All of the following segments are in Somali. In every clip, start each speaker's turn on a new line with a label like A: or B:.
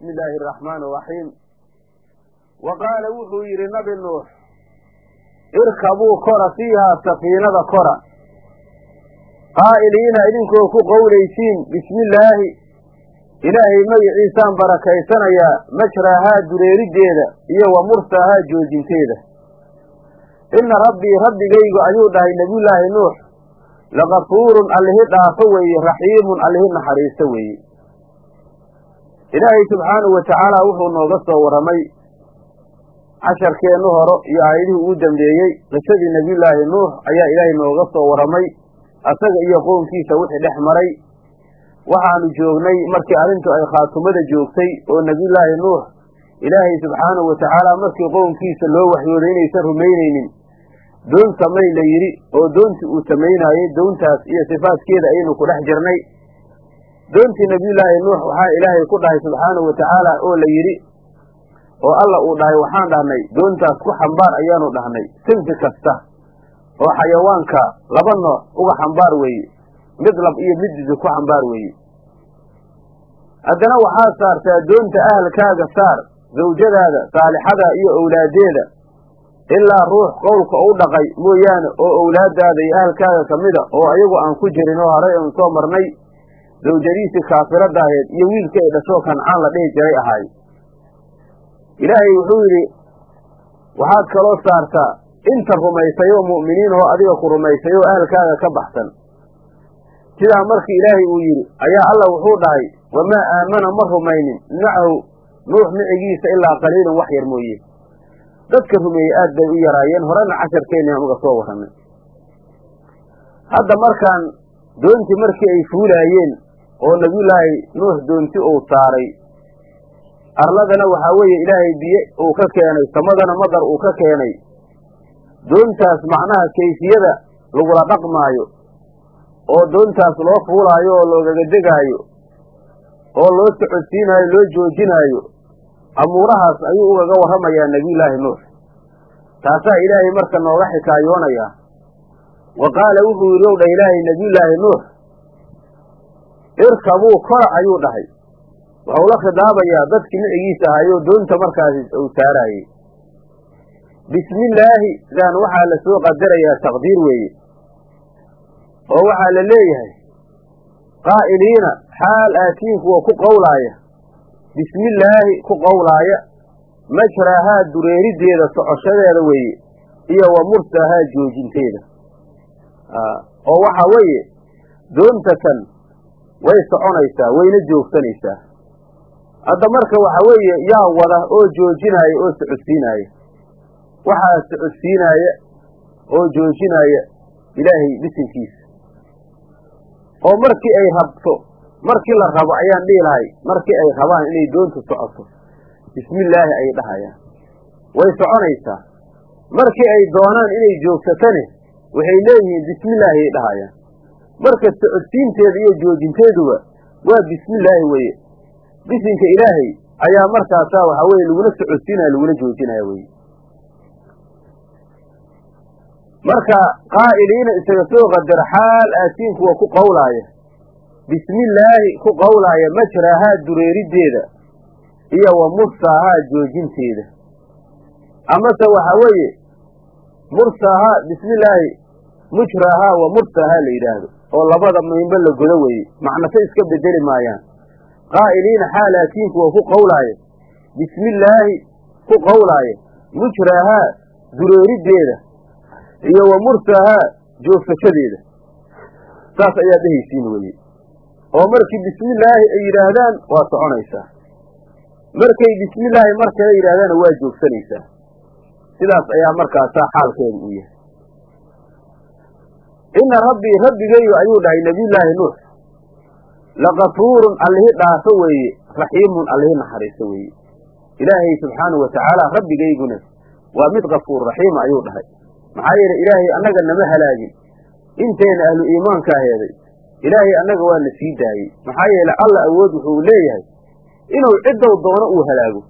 A: bismi illaahi araxmaani araxiim wa qaala wuxuu yidhi nabi nuux irkabuu kora fiihaa safiinada kora. Qaa'iliina idinkoo ku qowlaysiin bismi illaahi ilaahay magiciisaan barakaysanayaa majraahaa dureeriddeeda iyo wa mursaahaa joojinteeda. Inna rabbii rabbigaygu ayuu dhahay nebiyullaahi nuux lakafuurun allihi dhaafo weeye raxiimun allihi naxariisto weeye ilaahay subxaanahu wa tacaala wuxuu nooga soo warramay casharkeennu horo iyo aayadihii ugu dambeeyey. Qisadii nebiyullaahi nuux ayaa ilaahay nooga soo warramay asaga iyo qownkiisa wixii dhex maray. Waxaanu joognay markii arrintu ay khaatumada joogtay oo nebiyullaahi nuux ilaahay subxaanahu wa tacaala markii qownkiisa loo waxyooday inaysan rumaynaynin doon samay la yidhi oo doontii uu samaynaayey doontaas iyo sifaadkeeda ayaynu ku dhex jirnay doontii nebiyullaahi nuux waxaa ilaahay ku dhahay subxaanahu wa tacaala oo la yidhi oo alla uu dhahay waxaan dhahnay doontaas ku xambaar ayaanu dhahnay sinfi kasta oo xayawaanka laba nooc uga xambaar weeye mid lab iyo mid didi ku xambaar weeye. Haddana waxaa saartaa doonta ahalkaaga saar zawjadaada saalixada iyo owlaadeeda ilaa ruux qowlka u dhaqay mooyaane oo owlaadaada iyo ahalkaaga ka mida oo ayagu aan ku jirin oo horay aan soo marnay zawjadiisii kaafiradda ahayd iyo wiilkii ay dhashoo kancaan la dhihi jiray ahaay ilaahay wuxuu yidhi waxaad kaloo saartaa inta rumaysay mu'miniin oo adiga ku rumaysay ahalkaaga ka baxsan. Sidaa markii ilaahay uu yidhi ayaa alla wuxuu dhahay wamaa aamana ma rumaynin macahu nuux micigiisa ilaa qaliilun wax yar mooye. Dadka rumeeyey aad bay u yaraayeen horena casharkeenni aan uga soo warramay hadda markaan doontii markii ay fuulaayeen oo nebiyullaahi nuux doonti uu saaray. Arladana waxaa weeye ilaahay biyo uu ka keenay samadana madar uu ka keenay. Doontaas macnaha kayfiyada lagula dhaqmaayo oo doontaas loo fuulaayo oo loogaga degaayo oo loo socodsiinaayo loo joojinaayo amuurahaas ayuu ugaga warramayaa nebiyullaahi nuux. Taasaa ilaahay marka nooga xikaayoonayaa wa qaala wuxuu yidhi ow dhah ilaahay nebiyullaahi nuux irkabuu kora ayuu dhahay. Wuxuu la khidaabayaa dadkii micigiisa ahaayoo doonta markaasi uu saaraayey bismi illaahi sidaan waxaa la soo qadarayaa taqdiir weeye. Oo waxaa la leeyahay qaa'iliina xaal aatiin kuwa ku qowlaaya. Bismi illaahi ku qowlaaya. Majraahaa dureeriddeeda socoshadeeda weeye iyo wa mursaahaa joojinteeda. Oo waxaa weeye doonta tan way soconaysaa wayna joogsanaysaa. Hadda marka waxaa weeye yaa wada oo joojinaaya oo socodsiinaaya waxaa socodsiinaaya oo joojinaaya ilaahay bisinkiisa oo markii ay rabto markii la rabo ayaan dhihi lahay markii ay rabaan inay doontu socoto bismillaahi ay dhahayaan. Way soconaysaa. Markii ay doonaan inay joogsatane waxay leeyihiin bismillaahi ay dhahayaan marka socodsiinteeda iyo joojinteeduba waa bismillaahi weye bisinka ilaahay ayaa markaasaa waxaa weye lagula socodsiinaya lagula joojinaya weye marka qaa'iliina isaga soo qadar xaal aatiin kuwa ku qowlaaya bismillaahi ku qowlaaya majraahaa dureeriddeeda iyo wa mursaahaa joojinteeda. Amase waxaa weeye mursaahaa bismillaahi mujraahaa wa mursaahaa la yidhaahdo oo labada muhimba la godo weeye macnase iska bedeli maayaan. Qaa'iliina xaal aatiin kuwa ku qowlaaya bismillaahi ku qowlaaya mujraahaa dureeriddeeda iyo wa mursaahaa joogsashadeeda saas ayaa dhehaysiin weye oo markii bismillaahi ay yidhaahdaan waa soconaysaa. Markay bismillaahi markala yidhahdaana waa joogsanaysaa. Sidaas ayaa markaasaa xaalkeedu uu yahay inna rabbii rabbigaygu ayuu dhahay nebiyullaahi nuux. Lakafuurun allihi dhaafo weeye raxiimun allihi naxariiso weeye ilaahay subxaanahu watacaala rabbigayguna waa mid kafuur raxiima ayuu dhahay. Maxaa yeele ilaahay annaga nama halaagin. Intayna ahlu iimaanka aheeday ilaahay annaga waa na sii daayey. Maxaa yeele alla awood wuxuu leeyahay inuu ciddow doono uu halaago.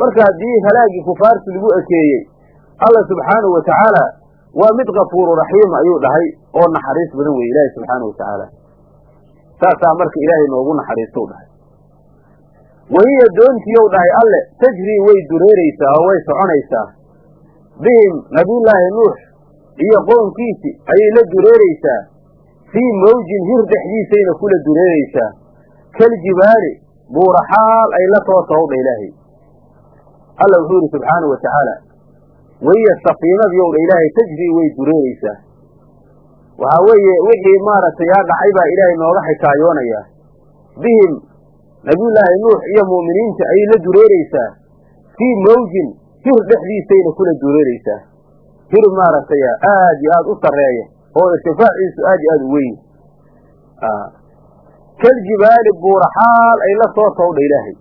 A: Marka haddii halaagii kufaarti lagu ekeeyey alla subxaanahu wa tacaala waa mid kafuuru raxiima ayuu dhahay oo naxariis badan weye ilaahay subxaanahu wa tacaala. Saasaa marka ilaahay noogu naxariistou dhahay. Wahiya doontiiyow dhahay alle tajrii way dureeraysaa oo way soconaysaa. Bihim nabiyullaahi nuux iyo qoonkiisi ayay la dureeraysaa. Fii mawjin hir dhexdiisayna kula dureeraysaa. Kaljibaali buura xaal ay la too towdha ilaahay. Alla wuxuu yidhi subxaanau wa tacaala wahiya safiinadiyowdha ilaahay tajrii way dureeraysaa waxaa weeye wixii maaragtay yaa dhacay baa ilaahay nooga xikaayoonayaa bihim nabiyullaahi nuux iyo mu'miniinta ayay la dureeraysaa. Fii mawjin hir dhexdiisayna kula dureeraysaa. Hir maaragtay aad iyo aad u sarreeya. Oo irtifaaciisu aad iyo aad u weyn. Kaljibaali buura xaal ay la soo towdha ilaahay.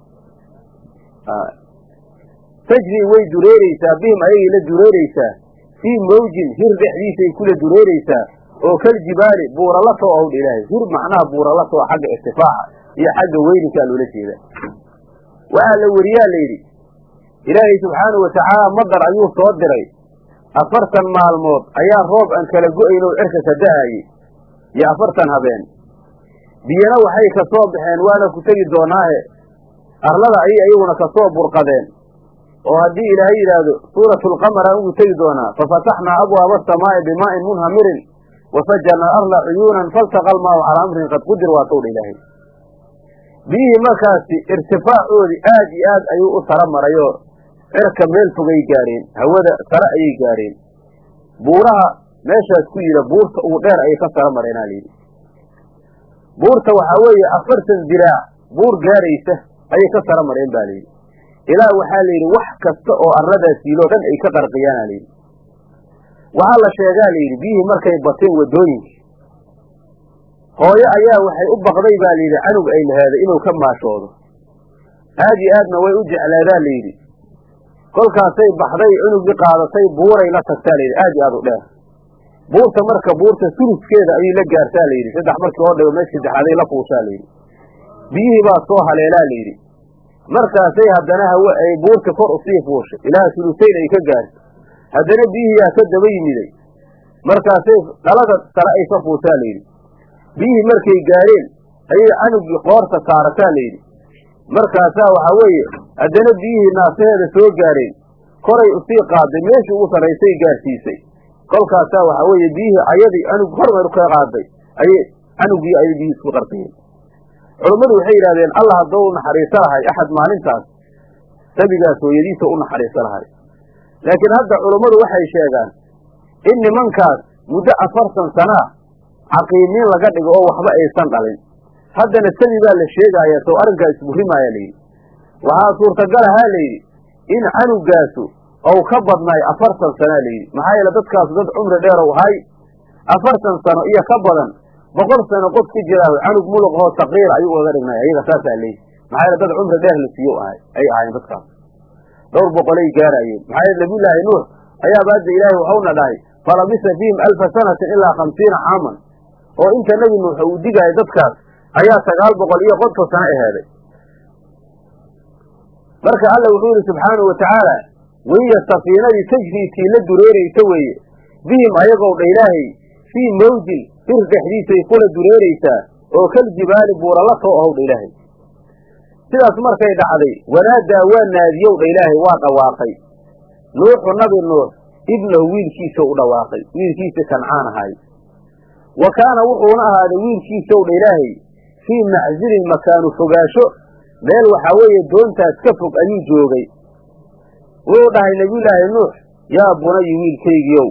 A: Tajri way dureeraysaa bihim ayagay la dureeraysaa. Fii mawjin hir dhexdiisay kula dureeraysaa oo kaljibaali buura la soo owdha ilaahay. Hir macnaha buura la soo xagga irtifaaca iyo xagga weyninkaa loola jeeda. Waxaa la weriyaa la yidhi ilaahay subxaanau watacaala madar ayuu soo diray. Afartan maalmood ayaa roob aan kala go'ayn oo cirka ka da'ayey iyo afartan habeen. Biyana waxay ka soo baxeen waana ku tegi doonaahe arlada ayay ayaguna ka soo burqadeen. Oo haddii ilaahay yidhaahdo suuratulqamar aan ugu tegi doonaa fafataxnaa abwaaba asamaa'i bimaa'in munhamirin wafajarna arla cuyuunan faltaqa almaahu calaa amrin qad qudir waa towdha ilaahay biyihii markaasi irtifaacoodii aad iyo aad ayuu u sara marayoo cirka meel fogay gaareen hawada sare ayay gaareen buuraha meeshaas ku yidha buurta ugu dheer ayay ka sara mareenaa layidhi buurta waxaa weeye afartan diraac buur gaaraysa ayay ka sara mareen ba layidhi ilaa waxaa la yidhi wax kasta oo arladaas yiiloo dhan ay ka qarqiyaana layidhi waxaa la sheegaa layidhi biyihii markay bateen waddooyinka hooyo ayaa waxay u baqday baa layidhi canug ay laheeday inuu ka maashoodo. Aad iyo aadna way u jecleedaa layidhi kolkaasay baxday cunugii qaadatay buuray la tagtaa layidhi aad iyo aad u dheer. Buurta marka buurta suluskeeda ayay la gaartaa layidhi saddex markii oo dhigo meesha saddexaaday la fuushaa layidhi biyihii baa soo haleelaa layidhi markaasay haddana hawe ay buurta kor u sii fuushay. Ilaa sulusayn ay ka gaarto haddana biyihiyaa ka daba yimiday markaasay dhalada sare ay ka fuushaa layidhi. Biyihii markay gaareen ayay canugii qoorta saarataa layidhi. Markaasaa waxaa weeye haddana biyihii naasaheeda soo gaareen koray u sii qaaday meeshii ugu sarraysay gaarsiisay kolkaasaa waxaa weeye biyihii ayadii canug hormar ka qaaday ayay canugii ayay biyihii isku qarqiyeen culummadu waxay yidhahdeen allah haddoo u naxariiso lahay axad maalintaas sabigaas hooyadiisa u naxariiso lahay laakiin hadda culummadu waxay sheegaan in nimankaas muddo afartan sanaa caqiimiin laga dhigo oo waxba aysan dhalin. Haddana sabi baa la sheegaaya sow arrinkaa isburrimaaya layidhi waxaa suurtagal ahaa layidhi in canugaasu ou ka badnaay afartan sanaa layidhi maxaa yeele dadkaasu dad cumri dheerow ahay. Afartan sano iyo ka badan boqol sano qof ku jiraaho canug muluqoo saqiir ayuu oga dhignay ayaga saasaa leeyihi maxaa yeele dad cumri dheer la siiyo ay ahayn dadkaas dhowr boqolay gaaraayeen maxaa yeele nabiyullaahi nuux ayaaba hadda ilaahay waxauna dhahay falabisa fiihim alfa sanatin ilaa khamsiina caaman. Oo inta nebi nuux uu digaayo dadkaas ayaa sagaal boqol iyo qodka sano aheeday marka alla wuxuu yidhi subxaanahu watacaala wahiya safiinadii tajrii tii la dureeraysa weeye. Bihim ayagow dha ilaahay fii mawjin hir dhexdiisay kula dureeraysaa oo kal jibaali buura la soo ohow dha ilaahay sidaas markay dhacday wanaadaa waa naadiyow dha ilaahay waa dhawaaqay. Nuuxu nabi nuux ibnahu wiilkiisa u dhawaaqay wiilkiisa kancaan ahay. Wa kaana wuxuuna ahaaday wiilkiisow dha ilaahay fii macsilin makaanu fogaasho meel waxaa weeye doontaas ka fog ayuu joogay. Wuxuu dhahay nebiyullaahi nuux yaa bunayi wiilkaygiiow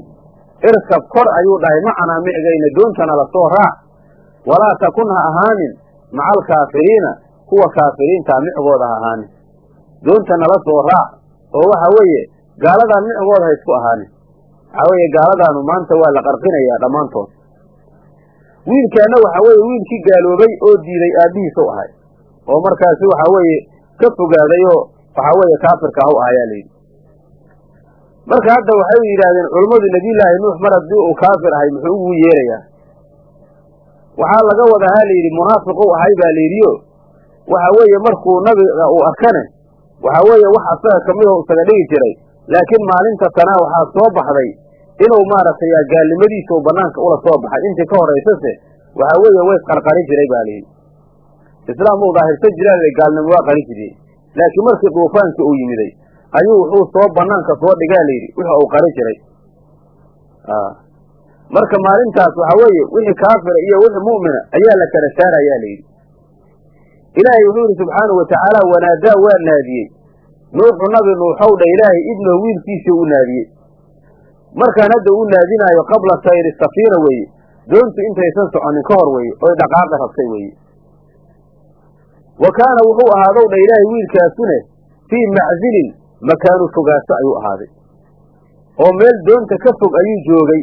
A: irkab kor ayuu dhahay macanaa micgayna doontana la soo raac walaa takun ha ahaanin maca alkaafiriina kuwa kaafiriintaa micgooda ha ahaanin doonta nala soo raac oo waxa weeye gaaladan micgooda ha isku ahaanin waxaa weeye gaaladaanu maanta waa la qarqinayaa dhammaantood. Wiilkaana waxaa weeye wiilkii gaaloobay oo diiday aabbihiis u ahay. Oo markaasi waxaa weeye ka fogaaday oo waxaa weeye kaafirka ah u ahayaa layidhi marka hadda waxay yidhaahdeen culummadu nebiyullaahi nuux mar haddii uu kaafir ahay muxuu ugu yeerayaa waxaa laga wadahaa layidhi munaafiq u ahay baa layidhiyo waxa weeye markuu nabiga uu arkane waxaa weeye wax asaga ka mid oo isaga dhigi jiray. Laakiin maalinta tanaa waxaa soo baxday inuu maaragtay gaalnimadiisa uu banaanka ula soo baxay. Intii ka horaysase waxaa weeye way isqarqarin jiray ba layidhi islaam uu daahirsan jiraa gaalnimo waa qarin jiriyey laakiin markii duufaankii uu yimiday ayuu wuxuu soo banaanka soo dhigaa layidhi wixi uu qari jiray. Marka maalintaas waxaa weeye wixii kaafira iyo wixii mu'mina ayaa la kala saarayaa layidhi ilaahay wuxuu yidhi subxaanahu watacaala wanaadaa waa naadiyey. Nuuxu nabi nuuxow dha ilaahay ibnahu wiilkiisii u naadiyey. Markaan hadda uu naadinaayo qabla sayri safiina weeye doontu intaysan soconin ka hor weeye oy dhaqaaqa rabtay weeye. Wa kaana wuxuu ahaadow dha ilaahay wiilkaasune fii maczilin makaanu fogaaso ayuu ahaaday. Oo meel doonta ka fog ayuu joogay.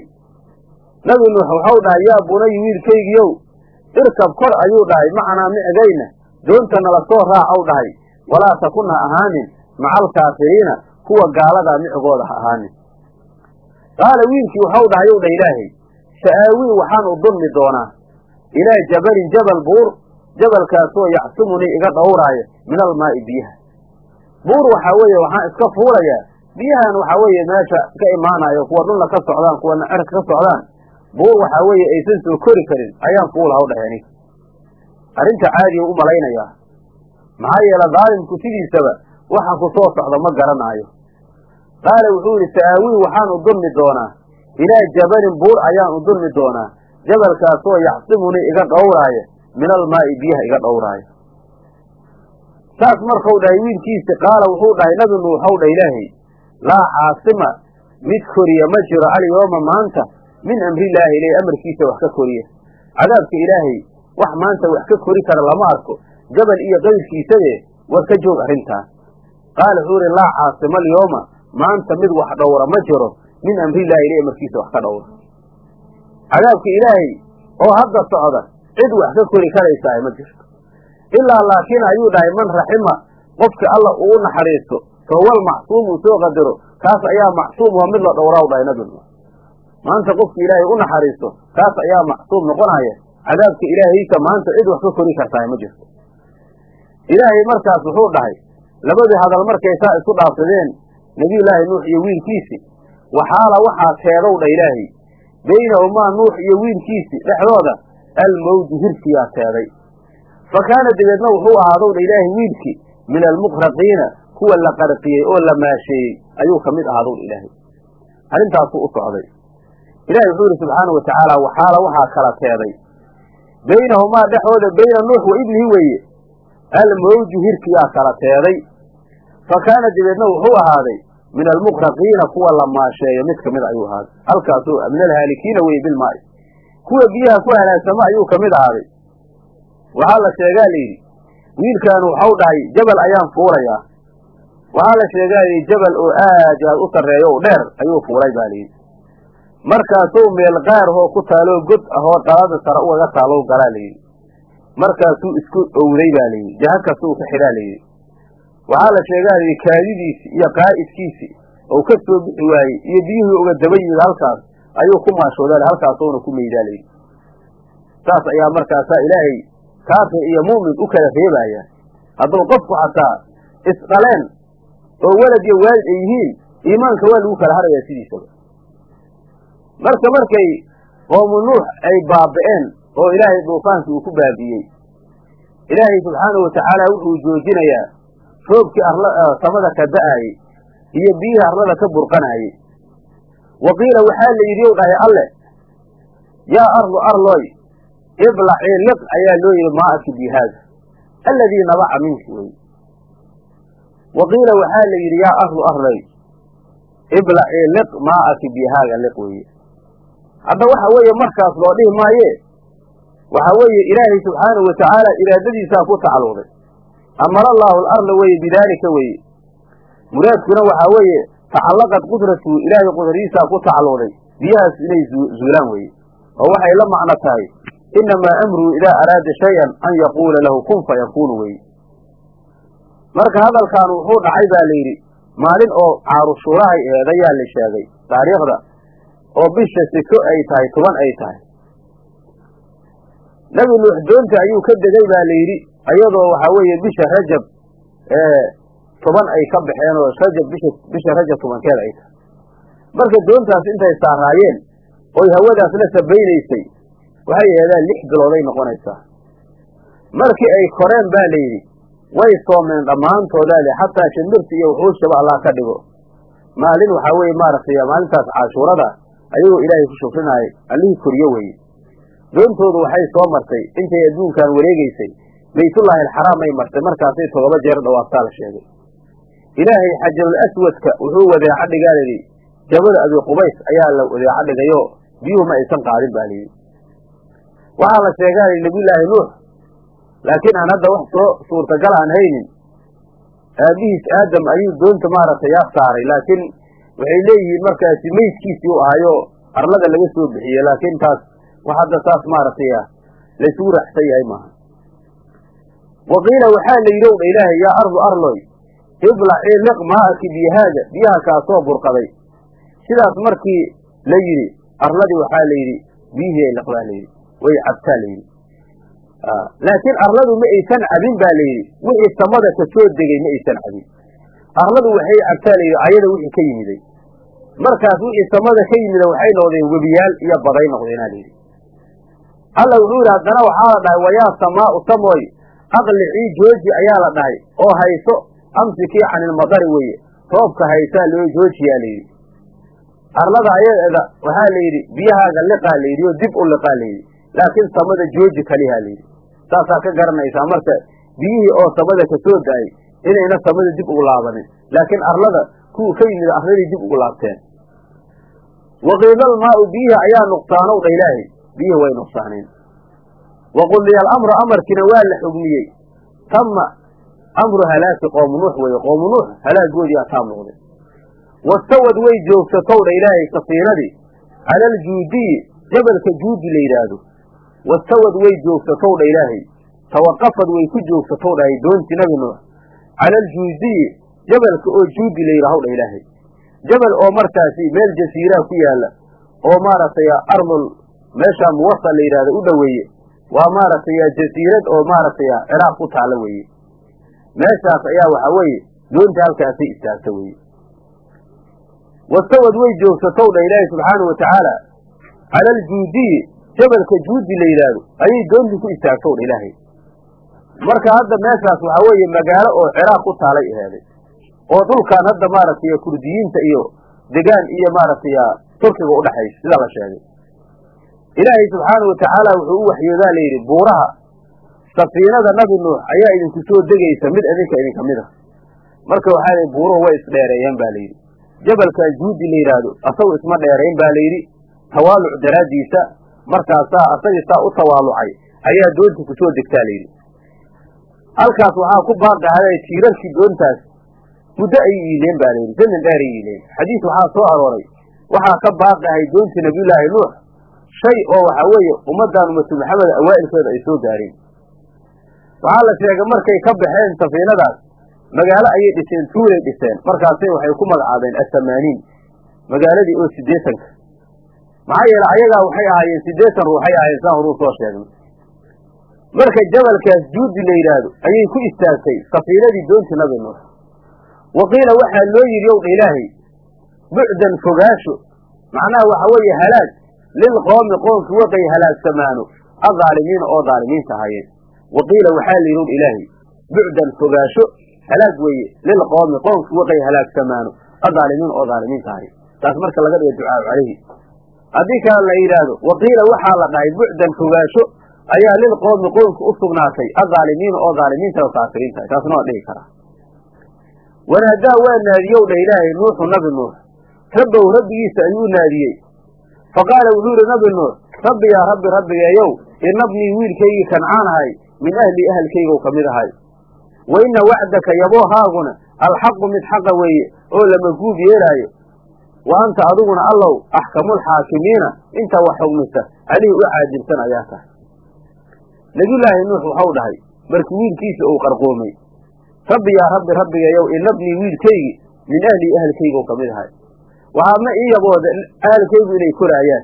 A: Nabi nuux waxau dhahay yaa bunayi wiilkaygiiow irkab kor ayuu dhahay macanaa micgayna doonta nala soo raacow dhahay walaa takun ha ahaanin maca alkaafiriina kuwa gaaladaa micigooda ha ahaanin. Qaala wiilkii waxau dhahay ow dhah ilaahay sa'aawii waxaan u dulmi doonaa. Ilaa jabalin jabal buur jabalkaasoo yacsimunii iga dhowraaya min almaa'i biyaha. Buur waxaa weeye waxaan iska fuulayaa biyahan waxaa weeye meesha ka imaanayo kuwa dhulna ka socdaan kuwana cerka ka socdaan. Buur waxaa weeye aysan soo kori karin ayaan fuula haw dhahay aniga arrinta caadiya u malaynayaa maxaa yeele daalimku sidiisaba waxa ku soo socda ma garanaayo. Qaala wuxuu yidhi sa'aawii waxaan u dulmi doonaa. Ilaa jabalin buur ayaan u dulmi doonaa. Jabalkaasoo yacsimunii iga dhowraaya min almaa'i biyaha iga dhowraaya saas markau dhahay wiilkiisi qaala wuxuu dhahay nabi nuuxow dha ilaahay. Laa caasima. Mid koriya ma jiro alyooma maanta. Min amrilaahi ilay amarkiisa wax ka koriya. Cadaabka ilaahay wax maanta wax ka kori kara lama arko. Jabal iyo qayrkiisadee war ka joog arrintaas qaala wuxuu ihi laa caasima alyooma maanta mid wax dhowra ma jiro. Min amrilaahi ilay amarkiisa wax ka dhowra. Cadaabka ilaahay oo hadda socda cid wax ka kori karaysaa ma jirto. Ilaa laakiin ayuu dhahay man raxima qofki alla uu naxariisto fawal macsuum uu soo qadaro kaas ayaa macsuum waa mid la dhowraa nabi maanta qofki ilaahay u naxariisto kaas ayaa macsuum noqonaya cadaabka ilaahaysa maanta cid wax ka kori kartaa ma jirto. Ilaahay markaas wuxuu dhahay labadii hadal markay saa isku dhaafsadeen nebiyullaahi nuux iyo wiilkiisi waxaala waxaa teedow dha ilaahay baynahumaa nuux iyo wiilkiisi dhexdooda almawju hirkiyaa teeday fa kaana dabeedna wuxuu ahaadow dha ilaahay wiilkii min almuqraqiina kuwa la qarqiyey oo la maasheeyey ayuu ka mid ahaadow dha ilaahay. Arrintaasuu u socday. Ilahi wuxuu yidhi subxaanau watacaala waxaala waxaa kala teeday baynahumaa dhexooda bayna nuux wa ibnihi weeye. Almawju hirkiyaa kala teeday. Fa kaana dabeedna wuxuu ahaaday min almuqraqiina kuwa la maasheeyo mid ka mid ayuu ahaaday. Halkaasuu min alhaalikiina weye bilmaa'i kuwa biyaha ku halaagsama ayuu ka mid ahaaday. Waxaa la sheegaa layidhi wiilkaanu waxau dhahay jabal ayaan fuulayaa waxaa la sheegaa layidhi jabal oo aad aad u sarreeyo o dheer ayuu fuulay baa layidhi markaasuu meel qaarhoo ku taaloo god ahoo dhalada sare ugaga taalow galaa layidhi. Markaasuu isku owday baa layidhi. Jaha kastuu ka xidhaa layidhi. Waxaa la sheegaa layidhi kaadidiisi iyo qaa'idkiisi ou ka soo bixi waayey iyo biyuhii uga daba yimid halkaas ayuu ku maashoodaa halkaasuuna ku meydaa layidhi. Saas ayaa markaasaa ilaahay kaafir iyo mu'min u kala reebaya. Hadduu qofku xataa isdhaleen oo welad iyo waalid ay yihiin iimaanka waa lagu kala harayaa sidiisaba marka markay qoomu nuux ay baaba'een oo ilaahay duufaankii uu ku baabi'iyey ilaahay subxaanahu watacaala wuxuu joojinayaa roobkii arla samada ka da'aayey iyo biyihii arlada ka burqanaayey wa qiila waxaa la yidhi ow dhahay alle yaa arlu arloy iblacii liq ayaa loo yidhi maa'aki bihaaga alladii nabaca minki wey wa qiila waxaa la yidhi yaa arlu arloy iblacii liq maa'aki bihaaga liq weeye hadda waxa weeye markaas loo dhihi maaye waxa weeye ilaahay subxaanahu watacaala iraadadiisaa ku tacalluqday amara allaahu alarda weye bidaalika weye muraadkuna waxaa weeye tacallaqad qudratuhu ilaahay qudradiisaa ku tacalluqday biyahaas inay zuulaan weye oo waxay la macno tahay inamaa amruhu idaa araada shayan an yaquula lahu kun fayakuunu weye marka hadalkan wuxuu dhacay baa la yidhi maalin oo caarushuurahay eed ayaa la sheegay taariikhda oo bisha siko ay tahay toban ay tahay. Nebi nuux doonta ayuu ka degay baa la yidhi iyadoo waxaa weeye bisha rajab toban ay ka baxeen oo rajab bisha bisha rajab tobankeed ay tahay. Marka doontaas intay saaraayeen oy hawadaas la sabaynaysay waxay aheedaan lix bilooday noqonaysaa. Markii ay koreen baa la yidhi way soomeen dhammaantoodaale xataa shimbirta iyo wuxuushaba allah ka dhigo. Maalin waxaa weeye maaragtay maalintaas caashuurada ayagoo ilaahay ku shukrinayay allihii koriyo weeye. Doontoodu waxay soo martay. Intay adduunkan wareegeysay baytullaahi alxaraam ay martay. Markaasay todoba jeer dhawaaftaa la sheegay. Ilaahay xajarul aswadka wuxuu wadeeca dhigaa layidhi jabal abi qubays ayaa la wadeeca dhigayo biyuhu ma aysan qaadin baa layidhi waxaa la sheegaa layidhi nabiyullaahi nuux. Laakiin aan hadda wax soo suurtagal aan haynin aabihiis aadam ayuu doonta maaragtay yaa saaray. Laakiin waxay leeyihiin markaasi meydkiisii u ahayo arlada laga soo bixiyey laakiin taas wax hadda saas maaragtay ah laysugu raaxsan yahay maaha. Wa qiila waxaa la yidhi owdha ilaahay yaa ardu arloy iblacii liq maa'aki biyahaaga biyaha kaasoo burqaday. Sidaas markii la yidhi arladii waxaa la yidhi biyihii ay liqdaa layidhi way cabtaa la yidhi. Laakiin arladu ma aysan cabin baa layidhi wixii samada ka soo degay ma aysan cabin arladu waxay cabtaa layidhi ayada wixii ka yimiday markaas wixii samada ka yimida waxay noqdeen webiyaal iyo baday noqdeenaa layidhi alla wuxuu yidhi haddana waxaa la dhahay wayaa samaau samooy aqlicii jooji ayaa la dhahay oo hayso amsikii canilmadari weeye roobka haysaa loo joojiyaa layidhi arlada ayadeeda waxaa la yidhi biyahaaga liqaa la yidhi oo dib u liqaa la yidhi. Laakiin samada jooji kalihaa la yidhi. Saasaa ka garanaysaa marka biyihii oo samada ka soo da'ay inayna samada dib ugu laabanin. Laakiin arlada kuwa ka yimid arladii dib ugu laabteen. Waqiidal maau biyihii ayaa nuqsaanow dha ilaahay. Biyihii way nuqsaaneen waqudiya alamru amarkiina waa la xugmiyey. Tama amru halaaki qoomu nuux weeye. Qoomu nuux halaagoodii aa taam noqday wastawad way joogsatow dha ilaahay safiinadii cala aljuudiyi jabalka juudi la yidhaahdo. Wastawad way joogsatow dha ilaahay. Tawaqafad way ku joogsatow dhahay doontii nabi nuux cala aljuudiyi jabalka oo juudi la yidhaahow dha ilaahay jabal oo markaasi meel jasiiraha ku yaalla oo maaragtay ardul meeshaa muwasa la yidhahdo u dhoweeye waa maaragtay jasiirad oo maaragtay ciraaq ku taalla weeye meeshaas ayaa waxaa weeye doonta halkaasay istaagta weeye wastawad way joogsatow dha ilaahi subxaanau watacaala cala aljuudiyi jabalka juudi la yidhaahdo ayay doontii ku istaagtow dha ilaahay marka hadda meeshaas waxaa weeye magaalo oo ciraaq ku taalay aheeday. Oo dhulkan hadda maaragtay kurdiyiinta iyo degaan iyo maaragtay turkiga udhaxaysa sida la sheegay. Ilaahay subxaanau watacaala wuxuu u waxyoodaa layidhi buuraha safiinada nabi nuux ayaa idinku soo degaysa mid idinka idinka mid a marka waxaa layidhi buuruhu way isdheereeyeen ba layidhi jabalkaa juudi la yidhaahdo asagu isma dheerayn ba layidhi tawaaluc daraaddiisa markaasaa asagii saa u tawaalucay ayaa doonta ku soo degtaa layidhi halkaas waxaa ku baaqahaday tiirarkii doontaas muddo ay iileen ba layidhi zamin dheer ay iileen xadiis waxaa soo arooray. Waxaa ka baaqahay doontii nabiyullaahi nuux. Shay oo waxaa weeye ummaddan ummatu maxamed awaa'ilkeeda ay soo gaareen. Waxaa la sheegay markay ka baxeen safiinadaas magaalo ayay dhiseen tuulay dhiseen. Markaasay waxay ku magacaabeen athamaaniin magaaladii oo siddeetanka. Maxaa yeele ayagaa waxay ahaayeen siddeetan ruuxay ahayen saan horuu soo sheegnay marka jabalkaas juudi la yidhaahdo ayay ku istaagtay safiinadii doontii nabi nuux. Wa qiila waxaa loo yidhi ow ilaahay bucdan fogaasho macnaha waxa weeye halaag lilqoomi qoomki waqay halaagsamaano adaalimiina oo daalimiinta ahaayeen. Wa qiila waxaa la yidhi ilaahay bucdan fogaasho halaag weeye lilqoomi qoomki waqay halaagsamaano adaalimiin oo daalimiinta ahay taas marka laga dhigo ducaau calayhi. Haddii kale la yidhaahdo wa qiila waxaa la dhahay bucdan fogaasho ayaa lilqoomi qoomki u sugnaatay adaalimiina oo daalimiinta oo kaafiriinta ahay taasna waa dhihi karaa wanaadaa waa naadiyow dha ilaahay nuuxu nabi nuux. Rabbow rabbigiisa ayuu naadiyey. Fa qaala wuxuu yidhi nabi nuux rabbi yaa rabbi rabbigeeyow inabnii wiilkaygii kancaan ahay min ahlii ahalkaygow ka mid ahay. Wa inna wacdaka yaboohaaguna alxaqu mid xaqa weeye oo lamaguub yeelaayo wa anta adiguna allow axkamulxaakimiina inta wax xugmisa alihii u caajilsan ayaa tahay nebiyullaahi nuux waxau dhahay markii wiilkiisa uu qarqoomay rabbi yaa rabbi rabbigeeyow inabnii wiilkaygii min ahlii ahalkaygow ka mid ahay. Waxaadna ii yabooda ahalkaygu inay koraayaan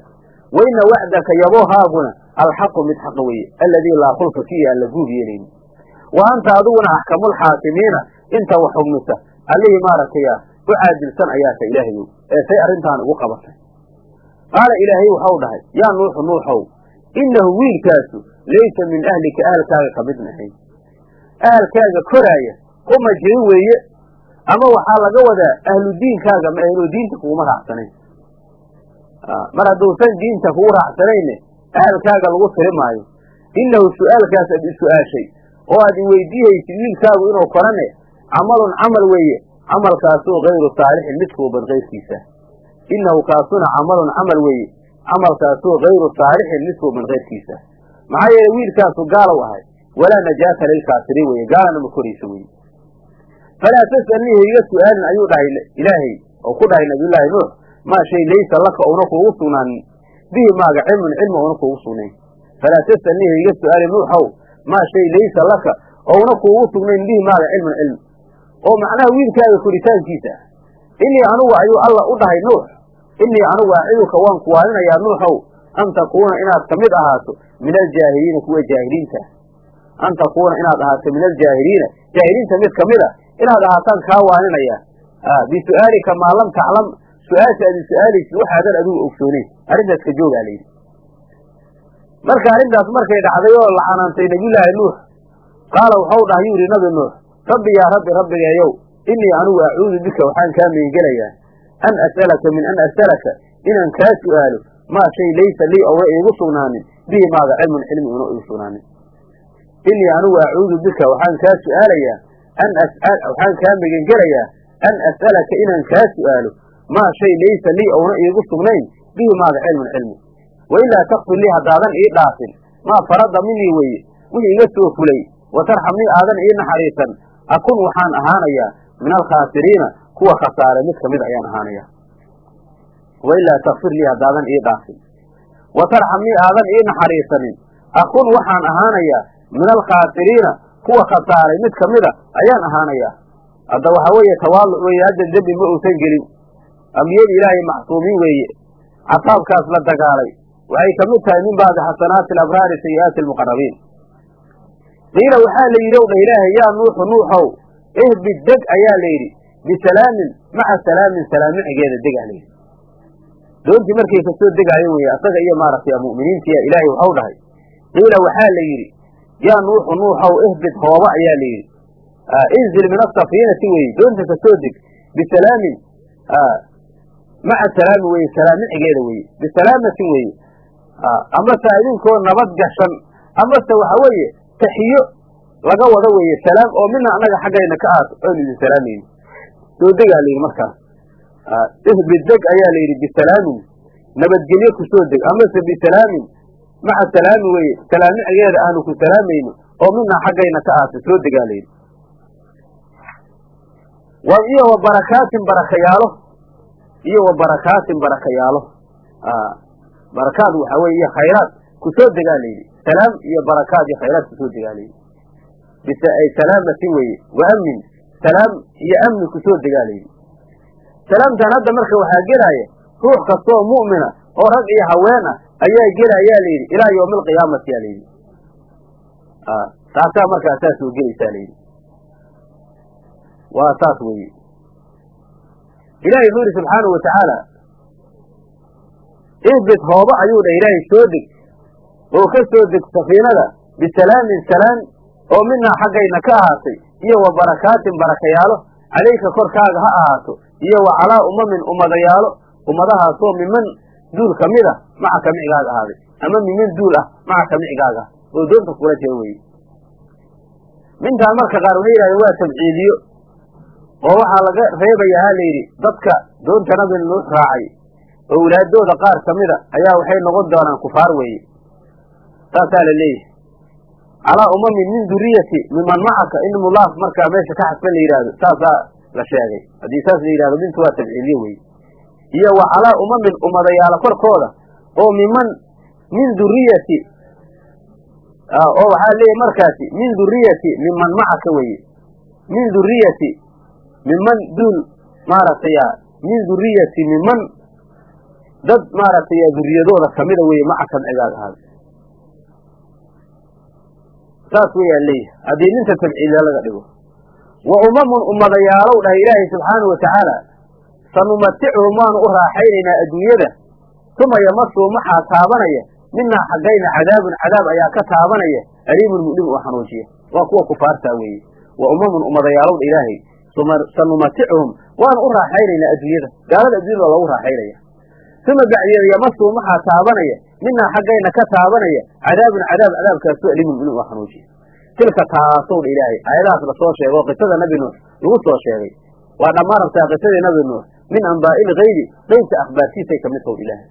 A: wa inna wacdaka yaboohaaguna alxaqu mid xaqa weeye alladii laa khulfa fiihi aan la guub yeelayni wa anta adiguna axkamulxaakimiina inta wax xugmisa allihii maaragtaya u caadilsan ayaa ta ilaahayow ee say arrintaan ugu qabatay. Qaala ilaahay waxau dhahay yaa nuuxu nuuxow innahu wiilkaasu laysa min ahlika ahalkaaga ka mid nahayn ahalkaaga koraaya kuma jirin weeye ama waxaa laga wadaa ahlu diinkaaga ma ahlu diinta kuguma raacsanayn mar hadduusan diinta kugu raacsanayne ahalkaaga lagu tiri maayo su'aalkaas ad is-su'aashay oo aad iweydiihaysid wiilkaagu inuu korane camalun camal weeye camalkaasoo kayru saalixin mid kuuban kayrkiisa innahu kaasuna camalun camal weeye camalkaasoo kayru saalixin mid kuuban kayrkiisa maxaa yeele wiilkaasu gaalow ahay? Walaa najaata lilkaafiriin weye gaalana ma koraysa weye falaa tas'alnii hayga su'aalin ayuu dhahay ilaahay oo ku dhahay nabiyullaahi nuux. Maa shay laysa laka ouna kuugu sugnaanin bihi maaga cilmun cilmi ouna kuugu sugnayn. Falaa tas'alnii hayga su'aalin nuuxow maa shay laysa laka ouna kuugu sugnayn bihi maaga cilmun cilmi oo macnaha wiilkaaga koritaankiisa ah inii anugu ayuu alla u dhahay nuux. Inii anugu aciduka waan ku waalinayaa nuuxow an takuuna inaad ka mid ahaato min aljaahiliina kuwa jaahiliinta an takuuna inaad ahaato min aljaahiliina jaahiliinta mid ka mid a inaad ahaataan kaa waaninaya bisu'aalika maa lam taclam su'aasha aad su'aalaysid waxaadan adigu ogsooneyn arrintaas ka joogaa layidhi marka arrintaas markay dhacday oo la canaantay nebiyullaahi nuux qaala waxau dhahay yuu nabi nuux rabbi yaa rabbi rabbigeeyow innii anigu acuudu bika waxaan kaa meengelayaa an as'alaka min an as'alaka inaan kaa su'aalo maa shay laysa lii ouna iigu sugnaanin. Bihi maaga cilmun cilmi una iigu sugnaanin. Innii anigu acuudu bika waxaan kaa su'aalayaa an waxaan kaa megengelayaa an as'alaka inaan kaa su'aalo. Maa shay laysa lii ouna iigu sugnayn bihi maaga cilmun cilmi. Wailaa takfir lii haddaadan ii dhaafin. Maa farada minii weeye wixii iga soo fulay. Watarxamnii aadan ii naxariisan. Akun waxaan ahaanayaa min alkhaasiriina kuwa khasaaray mid ka mid ayaan ahaanaya wailaa takfir lii haddaadan ii dhaafin watarxamnii aadan ii naxariisanin akun waxaan ahaanayaa min alkhaasiriina kuwa khasaaray mid kamida ayaan ahaanayaa hadda waxaa weeye tawaaluc weeye hadda dembi ma uusan gelin ambiyada ilaahay macsuumiin weeye cataabkaas la dagaalay waxay ka mid tahay min bacdi xasanaati alabraari sayi'aati almuqarabiin qiila waxaa la yidhi ow dha ilaahay yaa nuuxu nuuxow ihbid deg ayaa la yidhi bisalaamin maca salaamin salaamicigeeda deg a layidhi doontii markay ka soo degaayo weye asaga iyo maaragtay mu'miniintiya ilaahay waxau dhahay. Qiila waxaa la yidhi yaa nuuxu nuuxow ihbid hooba ayaa la yidhi. Inzil min asafiinati weye doonta ka soo deg bisalaamin maca salaami weye salaamicigeeda weye bisalaamatin weye amase idinkoo nabad gashan amase waxa weeye taxiyo laga wada weeye salaam oo mina annaga xaggayna ka ahaato oonu idin salaamayni soo degaa layidhi markaas ihbid deg ayaa la yidhi bisalaamin. Nabadgelyo ku soo deg. Amase bisalaamin. Maca salaami weye salaamicigeeda aanu ku salaamayno oo mina xaggayna ka ahaato soo degaa layidhi iyo wa barakaatin barakayaalo. Iyo wa barakaatin barakayaalo. Barakaad waxaa weye iyo khayraad ku soo degaa layidhi salaam iyo barakaad iyo khayraad ku soo degaa layidhi salaamatin weye wa amnin. Salaam iyo amni ku soo degaa layidhi salaamtan hadda marka waxaa gelaaya ruux kastoo mu'mina oo rag iyo haween ah ayaa gelayaa layidhi ilaa yawmi alqiyaamati yaa layidhi taasaa markaa saas oo gelaysaa layidhi waa saas weeye. Ilahay wuxuu yidhi subxaanau watacaala ihbit hooba ayuu dha ilaahay soo deg. Oo ka soo deg safiinada bisalaamin salaam oo minaa xaggayna ka ahaatay iyo wa barakaatin barakayaalo. Calayka korkaaga ha ahaato iyo wa calaa umamin ummadayaalo ummadahaasoo miman duul ka mid ah maca kamicigaaga ahaaday ama miman duul ah maca kamicigaaga oo doonta kula jira weye mintaan marka qaar waxay yidhahdeen waa tabciidiyo oo waxaa laga reebayaa ha layidhi dadka doonta nabi nuux raacay oo walaadooda qaar ka mida ayaa waxay noqon doonaan kufaar weeye. Saasaa la leeyahay. Calaa umamin min duriyati miman macaka in mudaaf markaa meesha ka xasban la yidhaahdo saasaa la sheegay. Haddii saas la yidhahdo mintu waa tabciiliye weye iyo wa calaa umamin ummadayaala korkooda oo miman min duriyati oo waxaa leeyahy markaasi min duriyati miman macaka weye min duriyati miman duul maaragtay min duriyati miman dad maaragtay duriyadooda kamida weye maca kamcigaag ahaaday saas weyaa leeyahay. Haddii ninta tabciiliya laga dhigo wa umamun ummadayaalow dhahay ilaahay subxaanau watacaala sanumaticuhum waanu u raaxaynaynaa adduunyada uma yamasuu maxaa taabanaya minaa xaggayna cadaabun cadaab ayaa ka taabanaya aliimun mudhim oo xanuujiya waa kuwa kufaartaa weeye wa umamun ummadayaalowdha ilaahay sanumaticuhum waanu u raaxaynaynaa adduunyada gaalada adduunyada waa loogu raaxaynaya uma bacdeeda yamasuu maxaa taabanaya minaa xaggayna ka taabanaya cadaabun cadaab cadaabkaasoo alimun inuu u xanuujiyo tilka taasowdha ilaahay. Aayadahaas la soo sheego qisada nabi nuux lagu soo sheegay. Waa dhammaan rabtaa qisadii nabi nuux min ambaa'i ilgaybi qaybta akhbaartiisay ka mid taw ilaahay.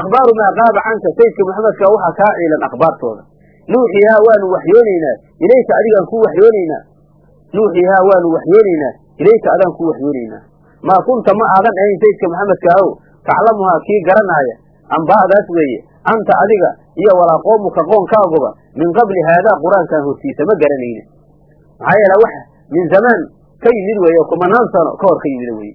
A: Akhbaaru maa qaaba canka sayidka maxamedka waxaa kaa ciilan akhbaartooda. Nuuxihaa waanu waxyoonaynaa ilayka adigaan kuu waxyoonaynaa nuuxihaa waanu waxyoonaynaa ilayka adaan kuu waxyoonaynaa maa kunta ma aadan ahayn sayidka maxamedkaahow taclamuhaa kii garanaaya. Ambaa'daas weeye anta adiga iyo walaa qoomuka qoonkaaguba min qabli haadaa qur'aankan hortiisa ma garanaynin. Maxaa yeele waxa min zamaan ka yimid weeye kumanaan sano ka hor ka yimida weye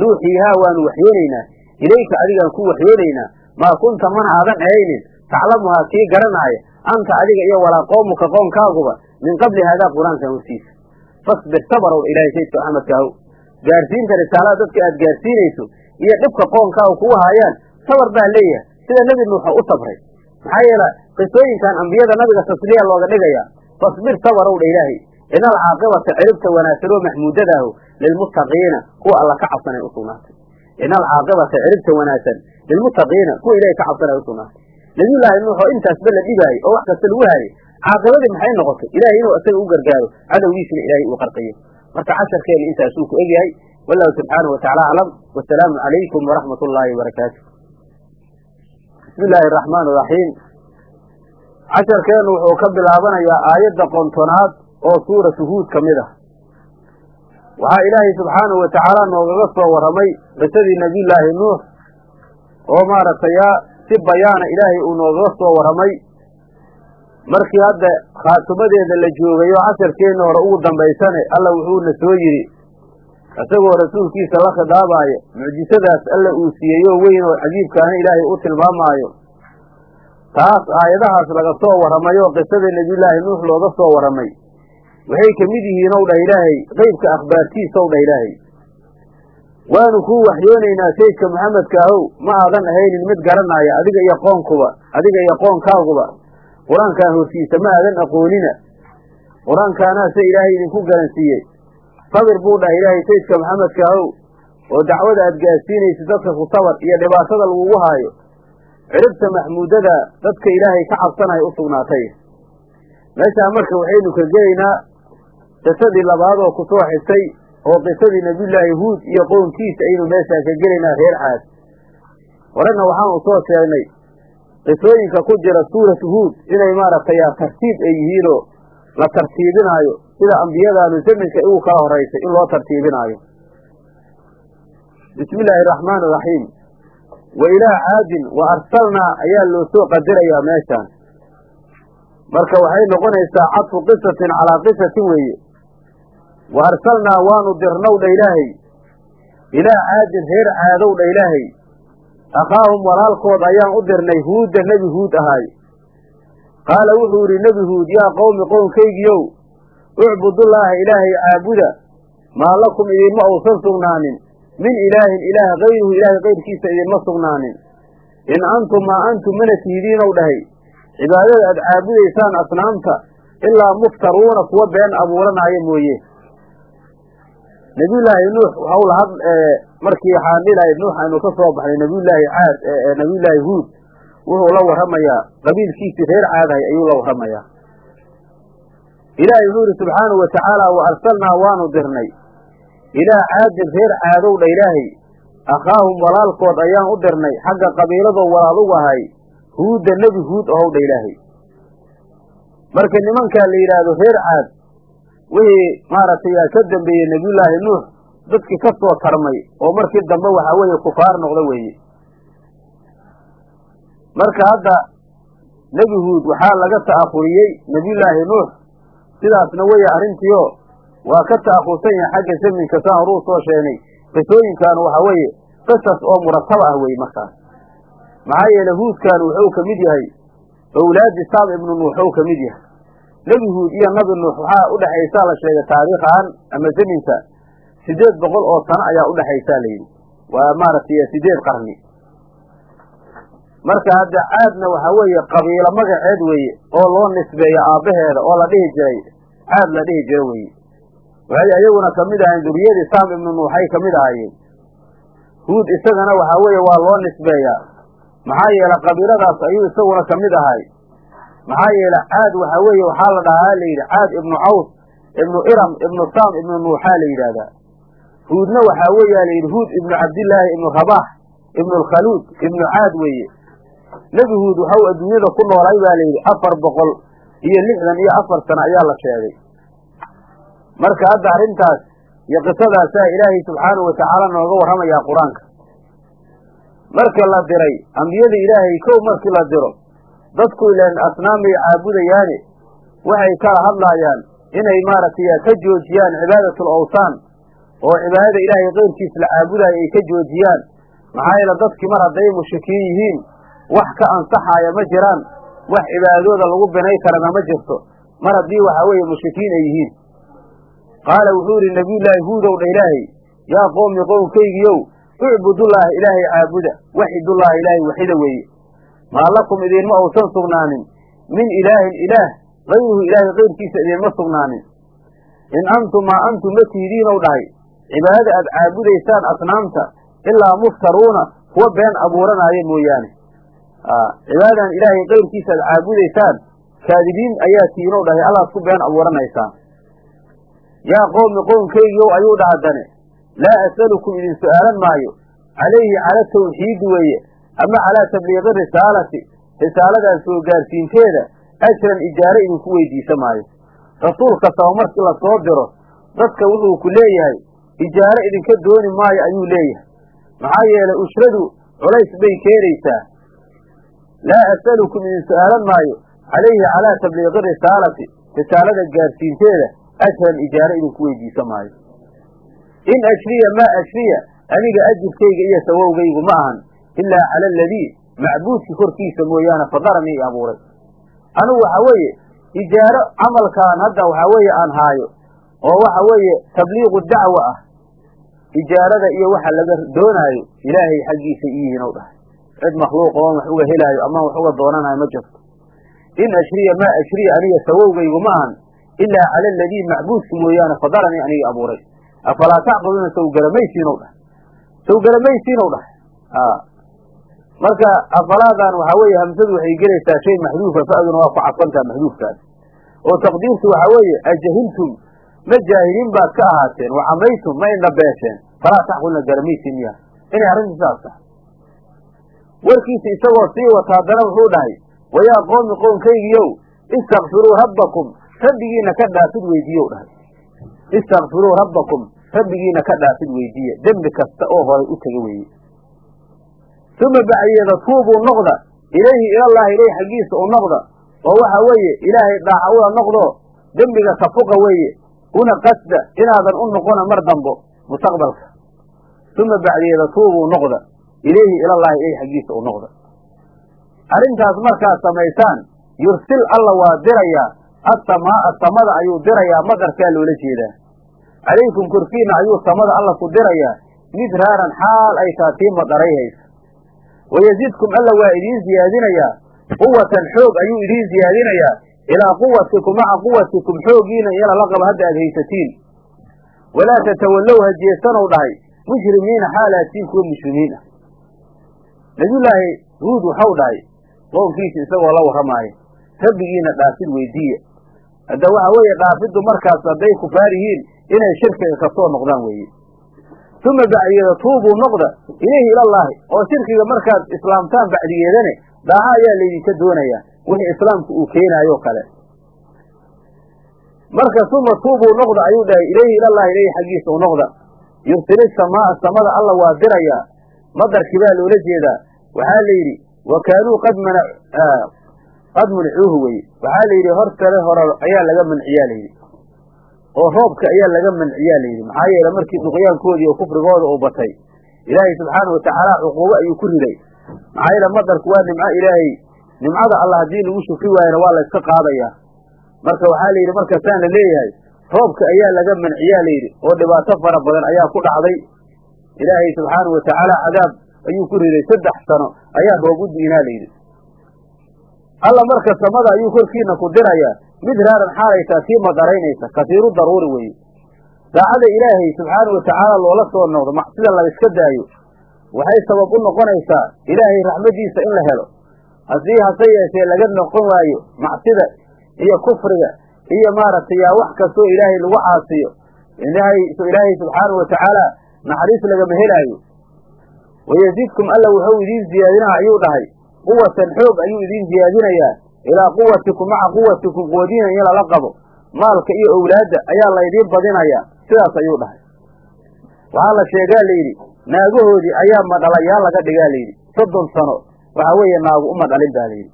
A: nuuxiihaa waanu waxyoonaynaa ilayka adigaan ku waxyoonaynaa maa kunta mana aadan ahaynin taclamuhaa kii garanaaya anta adiga iyo walaa qoomuka qoonkaaguba min qabli haadaa qur'aankan hortiisa fasbir sabarow ilaahay sayidka maxamedkaahow gaarsiinta risaalada dadka aad gaarsiinayso iyo dhibka qoonkaaga kugu haayaan sabar baa leeyahay sida nebi nuuxa u sabray. Maxaa yeele qisooyinkan ambiyada nabiga tasliya looga dhigayaa fasbir sabarow dha ilaahay. Ina alcaaqibata ciribta wanaagsan oo maxmuudadaahu lilmuttaqiina kuwa alla ka cabsanay usugnaatay ina alcaaqibata ciribta wanaagsan lilmuttaqiina kuwa ilahay ka cabsanay usugnaatay nabiyullaahi nuux oo intaasba la dhibaayey oo wax kasta lagu haayay caaqibadii maxay noqotay? Ilahay inuu isaga u gargaaro cadowgiisina ilaahay uu qarqiyo marka casharkeena intaasuu ku egyahay wallahu subxaanahu watacaala aclam wasalaamu calaykum waraxmat ullaahi wabarakaatu bismi illaahi araxmaan iraxiim casharkeennu wuxuu ka bilaabanayaa aayadda qontonaad oo suuratu huud ka mid ah. Waxaa ilaahay subxaanahu watacaala noogaga soo warramay qisadii nebiyullaahi nuux oo maaragtay si bayaana ilaahay uu noogaga soo warramay markii hadda khaatumadeeda la joogay oo casharkeenna hore ugu dambaysane alla wuxuuna soo yidhi isagoo rasuulkiisa la khidaabaaya mucjisadaas alla uu siiyeyoo weyn oo cajiibkaana ilaahay u tilmaamaayo. Taas aayadahaas laga soo warramay oo qisada nebiyullaahi nuux looga soo warramay waxay ka mid yihiin ow dhah ilaahay qeybka akhbaartiisa ow dhah ilaahay. Waanu kuu waxyoonaynaa sayidka maxamedka ahow ma aadan ahaynin mid garanaya adiga iyo qoonkuba adiga iyo qoonkaaguba qur'aankan hortiisa ma aadan aqoonina. Qur'aankaanaase ilaahay idinku garansiiyey sabir buu dhaha ilaahay sayidka maxamedka ahow oo dacwada aad gaarsiinaysid dadka ku sabar iyo dhibaatada lagugu haayo. Ciribta maxmuudada dadka ilaahay ka cabsanaya u sugnaatay. Meeshaa marka waxaynu ka gelaynaa qisadii labaad oo ku soo oo qisadii nebiyullaahi huud iyo qownkiisa aynu meeshaa ka gelaynaa reer caad. Horena waxaanu soo sheegnay qisooyinka ku jira suuratu huud inay maaragtay tartiib ay yihiinoo la tartiibinaayo sida ambiyadaanu zaminka igu kala horaysay in loo tartiibinaayo. Bismi illaahi araxmaani iraxiim wa ilaa caadin wa arsalnaa ayaa loo soo qadarayaa meeshaan. Marka waxay noqonaysaa cadfu qisatin calaa qisatin weeye. Wa arsalnaa waanu dirnow dha ilaahay. Ilaa caadin reer caadow dha ilaahay. Akhaahum walaalkood ayaan u dirnay huudda nebi huud ahaay qaala wuxuu yidhi nebi huud yaa qowmi qownkaygiiow ucbudullaaha ilaahay caabuda. Maa lakum idinma uusan sugnaanin. Min ilaahin ilaah kayruhu ilaahay kayrkiisa idinma sugnaanin. In antum maa antum mana tihidiinow dhahay. Cibaadada aad caabudaysaan asnaamta ilaa muftaruuna kuwa been abuuranaayo mooye. Nebiyullaahi nuux waxau lahad markii xaanilahayd nuux aynu ka soo baxnay nebiyullaahi caad nebiyullaahi huud wuxuu la warramayaa. Qabiilkiisii reer caadahay ayuu la warramayaa ilaahay wuxuu yidhi subxaanahu wa tacaala wa arsalnaa waanu dirnay. Ilaa caadin reer caadow dha ilaahay akhaahum walaalkood ayaan u dirnay xagga qabiiladoo walaal ugu ahay huudda nebi huud ahow dha ilaahay. Marka nimankaa la yidhaahdo reer caad wixii maaragtay ka dambeeyey nebiyullaahi nuux dadkii ka soo tarmay oo markii dambe waxaa weeye kufaar noqda weeye. Marka hadda nebi huud waxaa laga ta'akhuriyey nebiyullaahi nuux sidaasna weeye arrintiio waa ka ta'akhursan yahay xagga zaminka saan horuu soo sheegnay qisooyinkaanu waxaa weeye qisas oo murataba ah weye markaas maxaa yeele huudkan wuxuu ka mid yahay owlaadi saam ibnu nuux ou ka mid yahay. Nebi huud iyo nabi nuux waxaa udhexaysaa la sheegay taariikh ahaan ama zaminka sideed boqol oo sano ayaa udhexaysaa layidhi waa maaragtay sideed qarni marka hadda caadna waxaa weeye qabiilo magaceed weeye oo loo nisbeeyo aabbaheeda oo la dhihi jiray caad la dhihi jiro weeye. Waxay ayaguna ka mid ahayn duriyadii saam ibnu nuuxay ka mid ahaayeen. Huud isagana waxaa weeye waa loo nisbeeyaa maxaa yeele qabiiladaas ayuu isaguna ka mid ahay. Maxaa yeele caad waxaa weeye waxaa la dhahaa la yidhi caad ibnu caws ibnu iram ibnu saam ibnu nuuxaa la yidhaahdaa. Huudna waxaa weeyaa la yidhi huud ibnu cabdillaahi ibnu rabaax ibnu lkhaluud ibnu caad weeye nebi huud waxau adduunyada ku noolay baa la yidhi afar boqol iyo lixdan iyo afar sano ayaa la sheegay. Marka hadda arrintaas iyo qisadaasaa ilaahay subxaanahu watacaala nooga warramayaa qur'aanka. Marka la diray ambiyada ilaahay kow markii la diro dadku ilaan asnaamay caabudayaane waxay kala hadlaayaan inay maaragtay ka joojiyaan cibaadatul awsaan oo cibaadada ilaahay keyrkiis la caabudayo ay ka joojiyaan. Maxaa yeele dadkii mar hadday mushrikiin yihiin wax ka ansaxaaya ma jiraan. Wax cibaadadooda lagu binay karana ma jirto. Mar haddii waxaa weeye mushrikiin ay yihiin. Qaala wuxuu yidhi nabiyullaahi huudow dha ilaahay. Yaa qowmi qowmkaygiiow icbudullaaha ilaahay caabuda. Waxidullaaha ilaahay waxida weeye. Maa lakum idiinma uusan sugnaanin. Min ilaahin ilaah hayruhu ilaahay kayrkiisa idiinma sugnaanin. In antum maa antum ma tihidiinow dhahay. Cibaadada aad caabudaysaan asnaamta ilaa muftaruuna kuwa been abuuranaayo mooyaane cibaadadan ilaahay kayrkiisa aad caabudaysaan kaadibiin ayaa tihiinow dhahay allaad ku been abuuranaysaan yaa qowmi qowmkaygiiow ayuu dha haddane laa as'alukum idin su'aalan maayo. Calayhi cala tawxiidi weeye ama calaa tabliiqi risaalati risaaladan soo gaarsiinteeda ajran ijaare idinku weydiisa maayo. Rasuul kastaba markii la soo diro dadka wuxuu ku leeyahay ijaare idinka dooni maayo ayuu leeyahay. Maxaa yeelay ushradu culays bay keenaysaa laa as'alukum idin su'aalan maayo. Calayhi calaa tabliiqi risaalati risaalada gaarsiinteeda ajran ijaare idinku weydiisa maayo. In ashriya maa ashriya aniga ajirkayga iyo sawowgaygu ma ahan ilaa cala aladii macbuudki korkiisa mooyaane fadaranii abuuray. Anigu waxa weeye ijaaro camalkaan hadda waxaa weeye aan haayo oo waxa weeye tabliiqu dacwa ah ijaarada iyo waxa laga doonaayo ilaahay xaggiisa iyihiin ow dhahay cid makhluuq oon wax uga helaayo ama wax uga doonanayo ma jirto. In ashriya maa ashriya aniga sawowgaygu ma ahan ilaa cala aladii macbuudki mooyaane fadaranii aniga abuuray. Afalaa tacqiluuna sawgaramaysiinow dhahay sawgaramaysiinow dhahay marka afalaadan waxaa weeye hamsadu waxay gelaysaa shay maxduufa fa'duna waa ku cadfantaa maxduufkaas. Oo taqdiirtu waxaa weeye ajahiltum ma jaahiliin baad ka ahaateen wa camaytum ma indha beesheen. Falaa tacqiluna garamaysiin miya inay arrintu saas tahay warkiisa isagoo sii wata haddana wuxuu dhahay wayaa qoomi qownkaygiiow istakfiruu rabbakum rabbigiina ka dhaafid weydiiyow dhahay. Istakfiruu rabbakum rabbigiina ka dhaafid weydiiye. Dembi kasta oo horay u tega weeye. Uma bacyeeda tuubuu noqda ilayhi ilallaahi ilayh xaggiisa u noqda oo waxa weeye ilaahay dhaaca ula noqdo dembiga ka fuqa weeye una qasda inaadan u noqona mar dambo mustaqbalka. Uma bacdeeda tuubuu noqda ilayhi ilallaahi ilayh xaggiisa u noqda arrintaas markaad samaysaan yursil alla waa dirayaa assamaa'a samada ayuu dirayaa madarkaa loola jeedaa calaykum korkiina ayuu samada alla ku dirayaa midraaran xaal ay taa tii madaray haysa wayazidkum alla waa idiin siyaadinayaa quwatan xoog ayuu idiin siyaadinayaa ilaa quwatikum maca quwatikum xooggiina iyala la qaba hadda aad haysatiin walaa tatawallow ha jeesanow dhahay mujrimiina xaalaatiin kuwa mushrimiin ah nabiyullaahi huud waxau dhahay qownkiisa isagoo la warramaaya rabbigiina dhaafid weydiiya hadda waxa weeye dhaafiddu markaas hadday kufaar yihiin inay shirkiga ka soo noqdaan weeye. Uma bacdiyada tuubuu noqda ilayhi ilallaahi oo shirkiga markaad islaamtaan bacdigeedane daaca ayaa laydinka doonayaa wixii islaamku uu keenaayo kale. Marka uma tuubuu noqda ayuu dhahay ilayhi ilallaahi ilayhi xaggiisa u noqda. Yursili samaaa samada alla waa dirayaa madarkii baa loola jeedaa. Waxaa la yidhi wa kaanuu qad muncuuhu weye waxaa la yidhi hortale hore ayaa laga manciyaa layidhi oo roobka ayaa laga manciyaa layidhi maxaa yeele markii duqyaankoodii oo kufrigooda uu batay ilaahay subxaana watacaala cuquubo ayuu ku riday. Maxaa yeele madarku waa nimco ilaahay. Nimcada alla haddii lagu shukri waayana waa la yska qaadayaa. Marka waxaa la yidhi markaasaan la leeyahay roobka ayaa laga manciyaa layidhi oo dhibaato fara badan ayaa ku dhacday ilaahay subxaana watacaala cadaab ayuu ku riday saddex sano ayaa roob u diinaa layidhi alla marka samada ayuu korkiina ku dirayaa mid raaran xaalaytaa tii madaraynaysa kasiiru daruuri weeye. Daacada ilaahay subxaanau watacaala loola soo noqdo macsida la iska daayo waxay sabab u noqonaysaa ilaahay raxmaddiisa in la helo. Haddii hase yeeshee laga noqon waayo macsida iyo kufriga iyo maaragtay yaa wax kastoo ilaahay lagu caasiyo ilaahay subxaanau watacaala naxariis lagama helaayo. Wayazidkum alla wuxuu idiin ziyaadinaha ayuu dhahay. Quwatan xoog ayuu idiin ziyaadinayaa. Ilaa quwatikum maca quwatikum quwadiina in lala qabo. Maalka iyo owlaadda ayaa laydiin badinayaa. Sidaas ayuu dhahay. Waxaa la sheegaa layidhi naagahoodii ayaa madhalayaal laga dhigaa layidhi soddon sano waxaa weeye naagu uma dhalin baa layidhi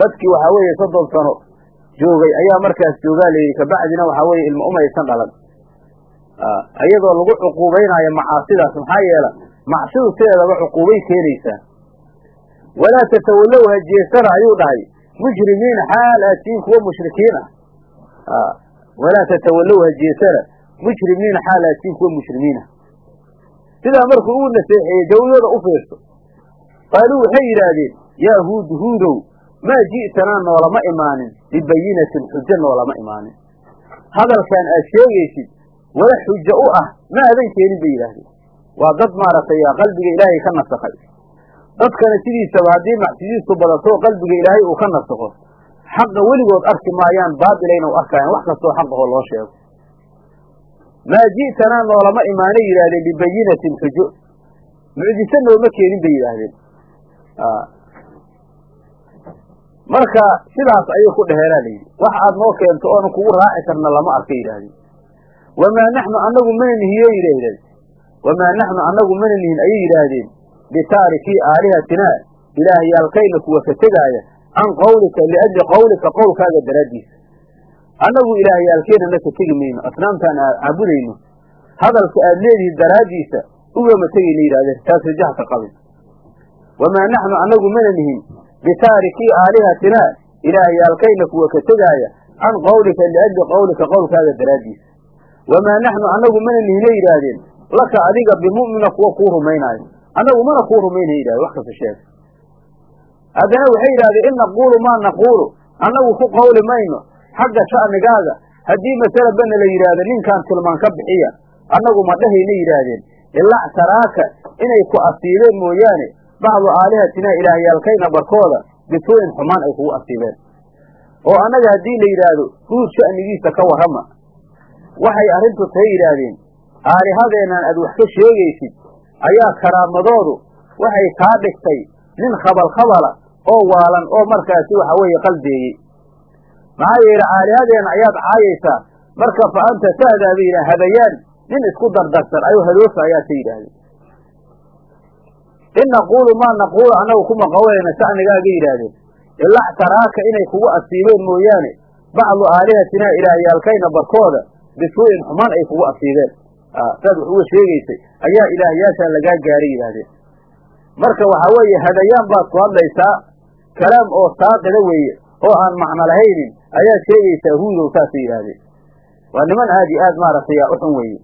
A: dadkii waxaa weeye soddon sano joogay ayaa markaas joogaa layidhi kabacdina waxaa weeye ilma umaysan dhalan iyadoo lagu cuquubaynaayo macaasidaas maxaa yeela macsidu sideedaba cuquubay keenaysaa. Walaa tatawallow hajeesana ayuu dhahay mujrimiina xaal aad tihiin kuwa mushrikiin ah. Walaa tatawallow hajeesana mujrimiina xaal aad tihiin kuwa mushrimiinah sidaa markuu uu naseexeeyey jawyada u fiirso. Qaaluu waxay yidhaahdeen yaa huudu huudow maa ji'tanaa noolama imaanin? Bibayinatin xujo noolama imaanin. Hadalkan aad sheegaysid wala xujo u ah ma aadan keenin bay yidhaahdeen. Waa dad maaragtay qalbiga ilaahay ka nasakhay. Dadkana sidiisaba haddii macsidiisu badato qalbiga ilaahay uu ka nasakho. Xaqa weligood arki maayaan baatilayna u arkayaan wax kastoo xaqahoo loo sheego. Maa ji'tanaa noolama imaanay yidhaahdeen bibayinatin xujo mucjise nooma keenin bay yidhaahdeen. Marka sidaas ayay ku dheheenaa layidhi. Wax aad noo keento oonu kugu raaci karna lama arka yidhaahdeen wamaa naxnu annagu mana nihiye yidhaahdeen wamaa naxnu annagu mana nihin ayay yidhaahdeen bitaarikii aalihatinaa ilaahyaalkayna kuwa ka tegaaya can qawlika liajli qawlika qowlkaaga daraaddiisa annagu ilaahyaalkeennana ka tegi mayno asnaamtaan caabudayno hadalka aad leedihi daraaddiisa ugama tegayna yidhahdeen taas rajaha ka qabin wamaa naxnu annagu mana nihin bitaarikii aalihatinaa ilaahyaalkayna kuwa ka tegaaya can qawlika liajli qawlika qowlkaaga daraaddiisa wamaa naxnu annagu mana nihina yidhaahdeen laka adiga bimu'mina kuwa kuu rumaynaayo annagu mana kuu rumaynaya yidhahden wax kasta sheega haddana waxay yidhahdeen in naquulu maa naquulu annagu ku qawli mayno xagga sha'nigaaga haddii masala bana la yidhaahdo ninkaan tilmaan ka bixiya annagu ma dhahayna yidhaahdeen ilaa taraaka inay ku asiibeen mooyaane bacdu aalihatinaa ilaahyaalkayna barkooda bisuu'in xumaan ay kugu asiibeen oo annaga haddii la yidhaahdo huud sha'nigiisa ka warrama waxay arrintu tahay yidhaahdeen aalihadeennan aad wax ka sheegaysid ayaa karaamadoodu waxay kaa dhigtay nin khabal khabala oo waalan oo markaasi waxa weeye qalbeeyey. Maxaa yeele aalihadeenna ayaad caayaysaa marka fa anta tahdaa bay yidhaha hadayaan nin isku dardarsan ayuu hadoofa ayaa ka yidhaahdeen. In naquulu maa naquulu annagu kuma qawlayna sha'nigaaga yidhaahdeen. Ilaa taraaka inay kugu asiibeen mooyaane bacdu aalihatinaa ilaahyaalkayna barkooda bisuu'in xumaan ay kugu asiibeen saad wax uga sheegaysay ayaa ilaahyaashaa lagaa gaaray yidhaahdeen. Marka waxaa weeye hadayaan baad ku hadlaysaa kalaam oo saaqida weeye oo aan macno lahaynin ayaad sheegaysaa huudow saasay yidhaahdeen. Waa niman aad iyo aad maaragtay yaa u xun weeye.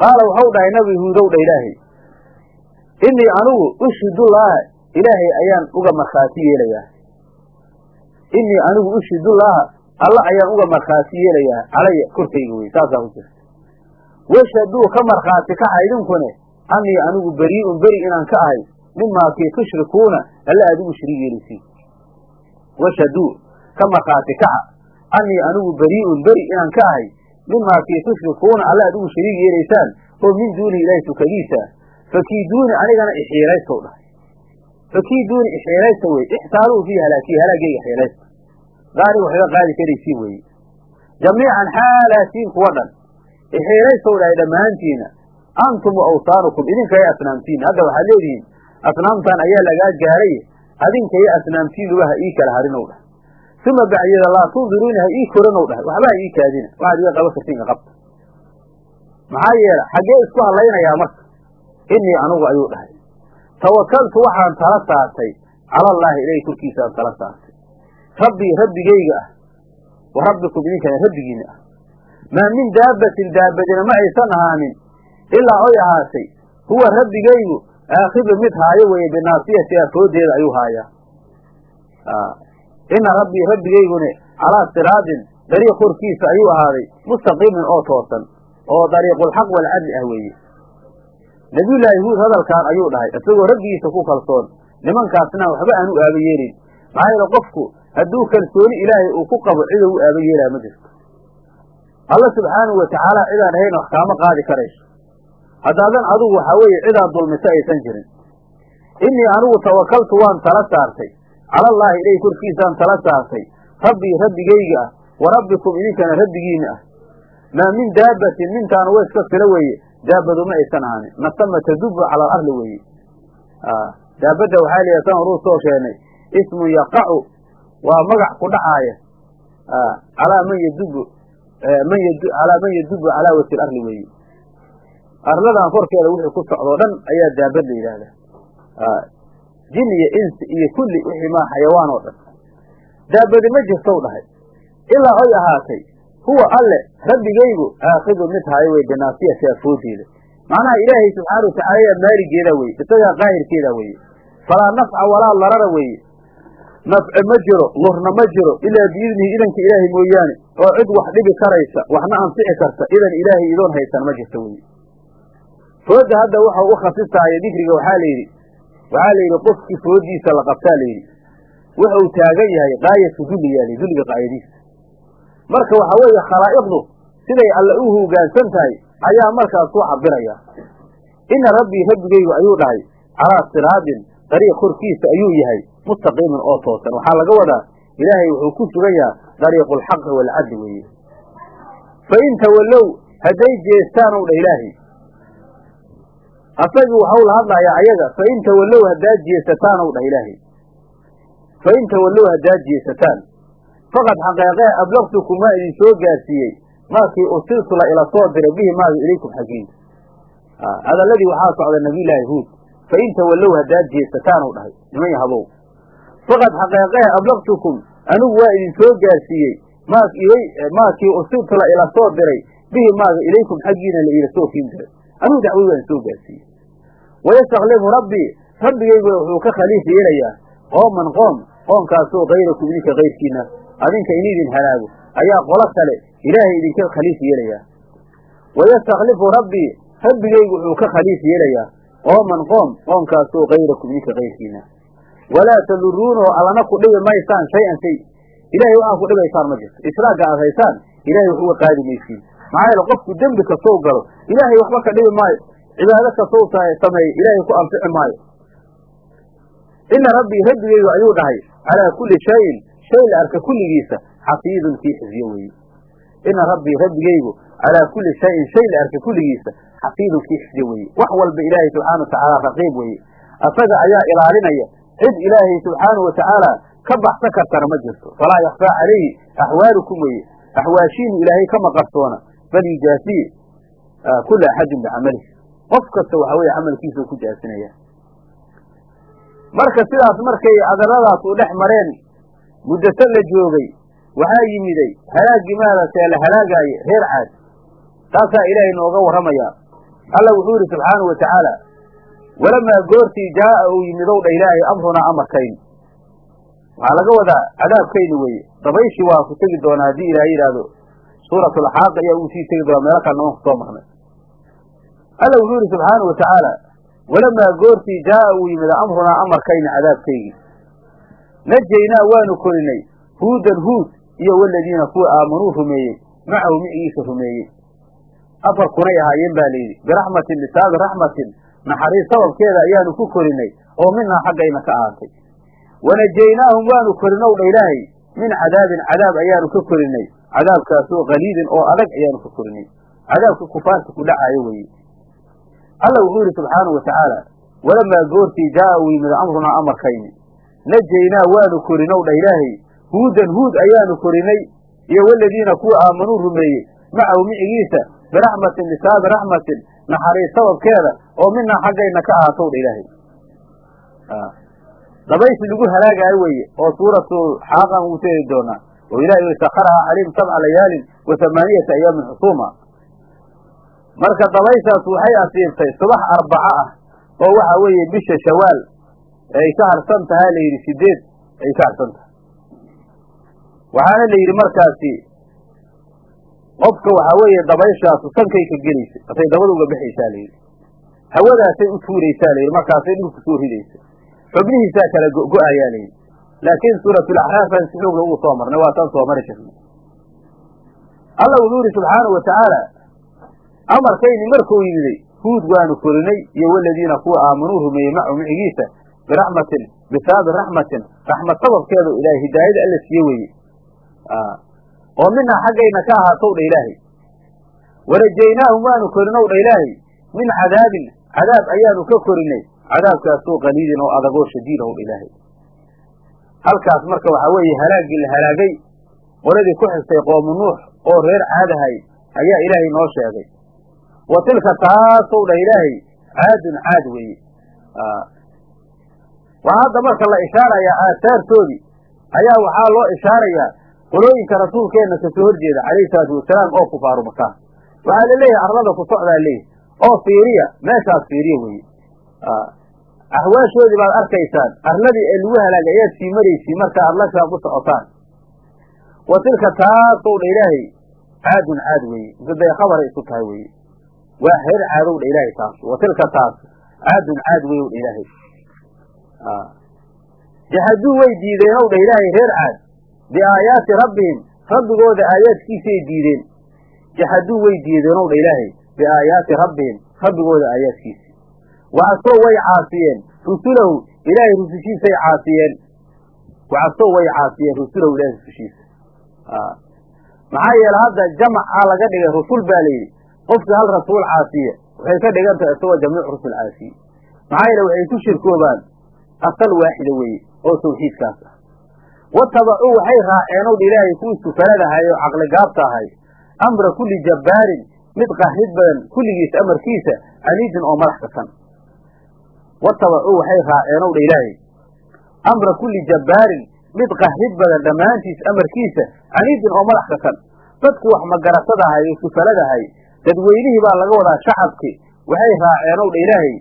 A: Qaala waxau dhahay nabi huudow dha ilaahay innii anigu ushidullaaha ilaahay ayaan uga markhaati yeelayaa. Innii anigu ushidullaaha alla ayaan uga markhaati yeelayaa calaya korkayga wey saasaa ku jirta. Washaduu ka markhaati kaxa idinkune annii anigu berii'un beri inaan ka ahay mimaa kii tushrikuuna alla aad ugu shariig yeelaysiin washaduu ka markhaati kaxa annii anigu berii'un beri inaan ka ahay mimaa kii tushrikuuna alla aad shariig yeelaysaan oo min duuni ilaahi tukadiisa fakiiduuni anigana ixiilaystow dhahay. Fakiiduuni ixiilaysta wey ixsaaluu fii halaakiyi halaagayga xiilaysta gaari waxga qaadi karaysiin weeye jamiican xaalaasiin kuwa dhan ixiilaystow dhahay dhammaantiina antum wa awsaanukum idinkaya asnaamtiina hadda waxaad leedihiin asnaamtan ayaa lagaa gaaray adinkaya asnaamtiinuba ha ii kala harinow dhahay uma bacdiyada laa tundiruuna ha ii koranow dhahay waxba ha ii kaadina. Waxaad iga qaban kartiin ka qabta. Maxaa yeele xaggee isku hadlaynayaa marka. Innii anugu ayuu dhahay. Tawakaltu waxaan tala saartay calallaahi ilahi korkiisaan tala saartay rabbii rabbigayga ah wa rabbikum idinkana rabbigiina ah. Maa min daabbatin daabadina ma aysan ahaanin ilaa oy ahaatay huwa rabbigaygu aakhidu mid haayo weeye binaasiyatiha foodeeda ayuu haayaa. Ina rabbii rabbigaygune calaa siraadin dariiq korkiisa ayuu ahaaday mustaqiimin oo toosan oo dariiqulxaq walcadli ah weeye. Nabiyullaahi huud hadalkaan ayuu dhahay isagoo rabbigiisa ku kalsoon nimankaasna waxba aan u aaba yeelin maxaa yeele qofku hadduu kalsooni ilaahay uu ku qabo cidou u aaba yeelaa ma jirto. Alla subxaanahu watacaala cidaan ahayn wax kaama qaadi karayso. Haddaadan adugu waxaa weeye cidaad dulmisa aysan jirin. Innii anigu tawakaltu waan tala saartay. Calallaahi ilay korkiisaan tala saartay. Rabbii rabbigayga ah wa rabbikum idinkana rabbigiina ah. Maa min daabbatin mintaanu wa iska filo weeye. Daabadu ma aysan ahaanin. Nasama tadubu cala alarli weeye. Daabadda waxaa la san horuu soo sheegnay ismun yaqacu waa magac ku dhacaaya calaa man yadubu man y calaa man yadubu calaa wati larli weeye arladan korkeeda wixii ku socdoo dhan ayaa daabad la yidhaahdaa jin iyo insi iyo kulli wixii maa xayawaan oo dhan. Daabadi ma jirtow dhahay. Ilaa oy ahaatay huwa alle rabbigaygu aakidu mid hayo wey binaasiyati afoodeeda macnaha ilaahay subxaana watacala yaa maaligeeda weye isagaa qaahirkeeda weye falaa nafca walaa larara weeye nafce ma jiro lurna ma jiro ilaa biidnihi idanka ilaahay mooyaane oo cid wax dhibi karaysa waxna anfici karta idan ilaahay idoon haysan ma jirto weye fooda hadda waxau u khasisaaya dikriga waxaa la yidhi waxaa la yidhi qofkii foodiisa la qabtaa la yidhi. Wuxuu taagan yahay qaayatu dulli yaali dulliga qaayadiisa. Marka waxaa weeye khalaa'iqdu siday alle u hoggaansan tahay ayaa markaas ku cabiraya ina rabbii rabbigaygu ayuu dhahay calaa siraadin dariiq korkiisa ayuu yahay mustaqiimin oo toosan. Waxaa laga wadaa ilaahay wuxuu ku sugan yaha dariiqulxaqi waalcadli weeye. Fa in tawallow hadday jeestaanow dha ilaahay. Asagii waxau la hadlayaa ayaga fa in tawallow haddaad jeesataanow dhah ilaahay. Fa in tawallow haddaad jeesataan. Faqad xaqeeqee ablaqtukum waa idin soo gaarsiiyey. Maakii ursiltu la ila soo diray bihi maaga ilaykum xaggiinta hadalladii waxaa socda nabiyullaahi huud. Fa in tawallow haddaad jeesataanow dhahay. Niman yahabow faqad xaqeeqee ablaqtukum anigu waa idin soo gaarsiiyey maakii ursiltu la ila soo diray bihi maaga ilaykum xaggiina la ila soo kiin diray anigu dacwadi waan soo gaarsiiyey wayastaklifu rabbii rabbigayguna wuxuu ka khaliif yeelayaa qooman qoom qoomkaasoo kayrakum idinka kayrkiina adinka in idin halaago ayaa qolo kale ilaahay idinka khaliif yeelayaa wayastaklifu rabbii rabbigaygu wuxuu ka khaliif yeelayaa qooman qoom qoomkaasoo kayrakum idinka kayrkiina walaa taduruunahu allana ku dhibi maysaan shay-an shay ilahay waxaa ku dhibaysaan ma jirto israagga aad haysaan ilahay wax uga qaadi maysiin maxaa yeele qofku dembi kastow galo ilaahay waxba ka dhibi maayo cibaado kastow sameeye ilaahay ku anfici maayo ina rabbii rabbigaygu ayuu dhahay calaa kulli shayin shay la arka kulligiisa xafiidun kii xifdiyo weeye ina rabbii rabbigaygu calaa kulli shayin shay la arka kulligiisa xafiidun kii xifdiyo weeye wax walba ilaahay subxaana watacaala raqiib weeye asaga ayaa ilaalinaya cid ilaahay subxaana watacaala ka baxsan kartana ma jirto. Falaa yakfaa calayhi. Axwaalukum weeye. Axwaashiinu ilaahay kama qarsoona bal yujaasii kula axadin bicamalihi qof kasta waxa weeye camalkiisa ku jaasinaya marka sidaas markay adaradaas u dhex mareen muddato la joogay waxaa yimiday halaagii maaragtay la halaagaaye reer caad taasaa ilaahay nooga warramayaa alla wuxuu yidhi subxaanau watacaala walamaa goortii jaa'a uu yimidow dha ilaahay amrunaa amarkayni waxaa laga wadaa cadaabkayni weeye. Dabayshii waa ku tegi doonaa haddii ilaahay yidhaahdo suuratulxaaq ayaa uu sii tegi doonaa meelo kale noon ku soo marnay. Alla wuxuu yidhi subxaanau watacaala walamaa goortii jaa'a uu yimid amrunaa amarkayni cadaabkaygii najaynaa waanu korinay huudan huud iyo waladiina kuwa aamanuu rumeeyey macahu micigiisa rumeeyey. Afar kunay ahaayeen baa layidhi biraxmatin lisaabi raxmatin naxariis sababkeeda ayaanu ku korinay oo minaa xaggayna ka ahaatay. Wanajaynaahum waanu korinow dha ilaahay min cadaabin cadaab ayaanu ka korinay. Cadaabkaasoo qaliidin oo adag ayaanu ka korinay. Cadaabka kufaarta ku dhacaayo weeye. Alla wuxuu yidhi subxaanau watacaala walamaa goortii jaa'a uu yimid amrunaa amarkayni. Najaynaa waanu korinow dha ilaahay huudan huud ayaanu korinay iyo waladiina kuwa aamanuu rumeeyey macahu micigiisa biraxmatin lisaabi raxmatin naxariis sababkeeda oo minaa xaggayna ka ahaatow dha ilaahay. Dabaysi lagu halaagaayo weeye oo suuratu xaaqan ugu teegi doonaa. Oo ilahay ui sakarahaa calayhim sabca layaalin wa hamaaniyata ayaamin xusuuma. Marka dabaysaas waxay asiibtay subax arbaco ah oo waxa weeye bisha shawaal ay ka harsan tahaa la yidhi sideed ay ka harsan tahay. Waxaana la yidhi markaasi qofka waxaa weeye dabayshaasu sankay ka gelaysa asay dabada uga baxaysaa la yidhi. Hawadaasay u tuuraysaa la yidhi markaasay dhulku soo ridaysa. Xubnihiisaa kala go'ayaa la yidhi. Laakiin suuratulaxraafan si xoog lagu soo marnay waa tan soo mari jirnay. Alla wuxuu yidhi subxaanau wa tacaala amarkayni markuu yimiday huud waanu korinay iyo waladiina kuwa aamanuu rumeeyey macu micigiisa biraxmatin bisaabi raxmatin raxmad sababkeedu ilaahay hidaayada alla siiye weeye oo minaa xaggayna ka ahaatow dha ilaahay. Warajaynaahum waanu korinow dha ilaahay. Min cadaabin cadaab ayaanu ka korinay cadaabkaasoo qaliidin oo adagoo shadiid ow dha ilaahay. Halkaas marka waxaa weeye halaaggii la halaagay qoladii ku xigtay qoomu nuux oo reer caadahay ayaa ilaahay noo sheegay. Wa tilka taasow dhah ilaahay caadun caad weeye. Waa hadda marka la ishaarayaa aasaartoodii ayaa waxaa loo ishaarayaa qolooyinka rasuulkeenna ka soo horjeeda calayhi salaatu wasalaam oo kufaaru makaan waxaa la leeyahay arlada ku socdaa leeyahy oo fiiriya meeshaas fiiriya weeye. Axwaashoodii baad arkaysaan arladii ee lagu halaagay ayaad sii maraysiin markaa adlashaa ku socotaan. Wa tilka taasow dha ilaahay caadun caad weeye miday khabaray isu tahay weeye. Waa reer caadow dha ilaahay taas wa tilka taas caadun caad weyow dha ilaahay. Jaxaduu way diideen ow dha ilaahay reer caad biaayaati rabbihim. Rabbigooda aayaadkiisay diideen. Jaxaduu way diideen ow dha ilaahay. Biaayaati rabbihim. Rabbigooda aayaadkiisa wacasoo way caasiyeen. Rusulahu ilaahay rusushiisay caasiyeen. Wacasoo way caasiyeen. Rusulahu ilahay rusushiisa. Maxaa yeele hadda jamacaa laga dhigay rusul baa layidhi qofkii hal rasuul caasiye waxay ka dhigan tahay isagoo jamiic rusul caasiye. Maxaa yeele waxay ku shirkoobaan. Asal waaxida weeye oo tawxiidkaas ah watabacuu waxay raaceen ow dha ilaahay kuwii sufaradahay oo caqligaabta ahay amra kulli jabbaarin mid qahrid badan kulligiis amarkiisa caniidin oo madax kasan watabacuu waxay raaceen ow dha ilaahay amra kulli jabbaarin mid qahrid badan dhammaantiis amarkiisa caniidin oo madax kasan dadku wax magarasadahay oo sufaladahay dadweynihii baa laga wadaa shacabki waxay raaceen ow dha ilaahay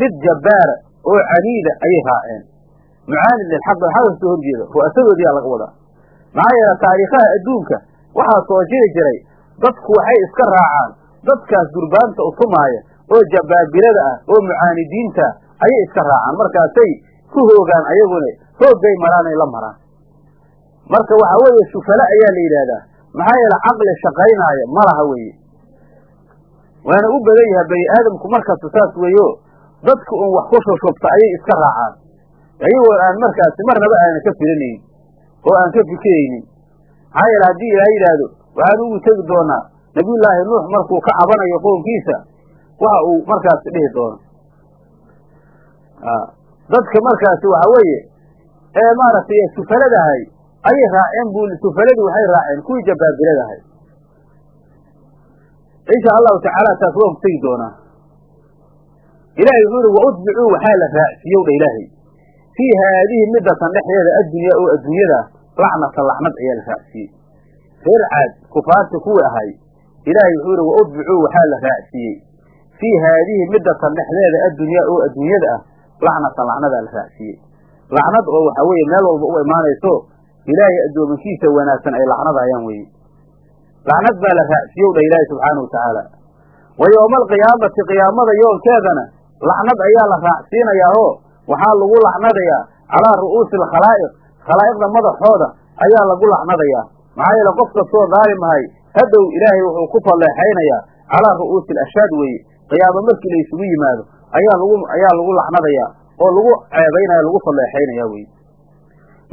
A: mid jabbaara oo caniida ayay raaceen mucaanid lilxaq xaqa ka soo horjeeda ru'asadoodiyaa laga wadaa. Maxaa yeele taariikhaha adduunka waxaa soo jiri jiray dadku waxay iska raacaan. Dadkaas durbaanta utumaaya oo jabbaabilada ah oo mucaanidiinta ayay iska raacaan. Markaasay ku hoogaan ayaguna hooggay maraanay la maraan. Marka waxaa weeye sufale ayaa la yidhaahdaa. Maxaa yeele caqli shaqaynaaya ma laha weeye. Waana u badan yahay bani aadamku markasta saas weeyo. Dadku un wax ku shushubta ayay iska raacaan ayagoo aan markaasi marnaba aanan ka filanaynin oo aan ka fikiraynin. Maxaa yeele haddii ilaaha yidhaahdo waxaan ugu tegi doonaa nabiyullaahi nuux markuu ka cabanayo qownkiisa waxa uu markaasi dhihi doono dadka markaasi waxa weeye ee maaragtay sufaladahay ayay raaceen bu sufaladii waxay raaceen kuwii jabbaabiladahay insha allahu tacaala taas waan ku tegi doonaa. Ilahay wuxuu ihi wautbicuu waxaa la raacsiiyow dha ilaahay fii haadihi midatan dhexdeeda addunyaa oo adduunyada lacnatan lacnad ayaa la raacsiiyey reer caad kufaarti kuwii ahay ilaahay wuxuu ihi wautbicuu waxaa la raacsiiyey fii haadihi midatan dhexdeeda addunyaa oo adduunyada ah lacnatan lacnadaa la raacsiiyey lacnad oo waxaa weeye meel walba u imaanayso ilaahay addoomankiisa wanaagsan ay lacnadayaan weeye lacnad baa la raacsiiyow dha ilaahay subxaana wa tacaala wa yowma alqiyaamati qiyaamada yoolkeedana lacnad ayaa la raacsiinayaa oo waxaa lagu lacnadayaa calaa ru'uusi alkhalaa'iq khalaa'iqda madaxooda ayaa lagu lacnadayaa maxaa yeele qof kastoo daalim ahay hadhow ilaahay wuxuu ku falleexaynayaa calaa ru'uusi alashhaad weeye. Qiyaamo markii la isugu yimaado ayaa lagu ayaa lagu lacnadayaa oo lagu ceebaynaya lagu falleexaynaya weye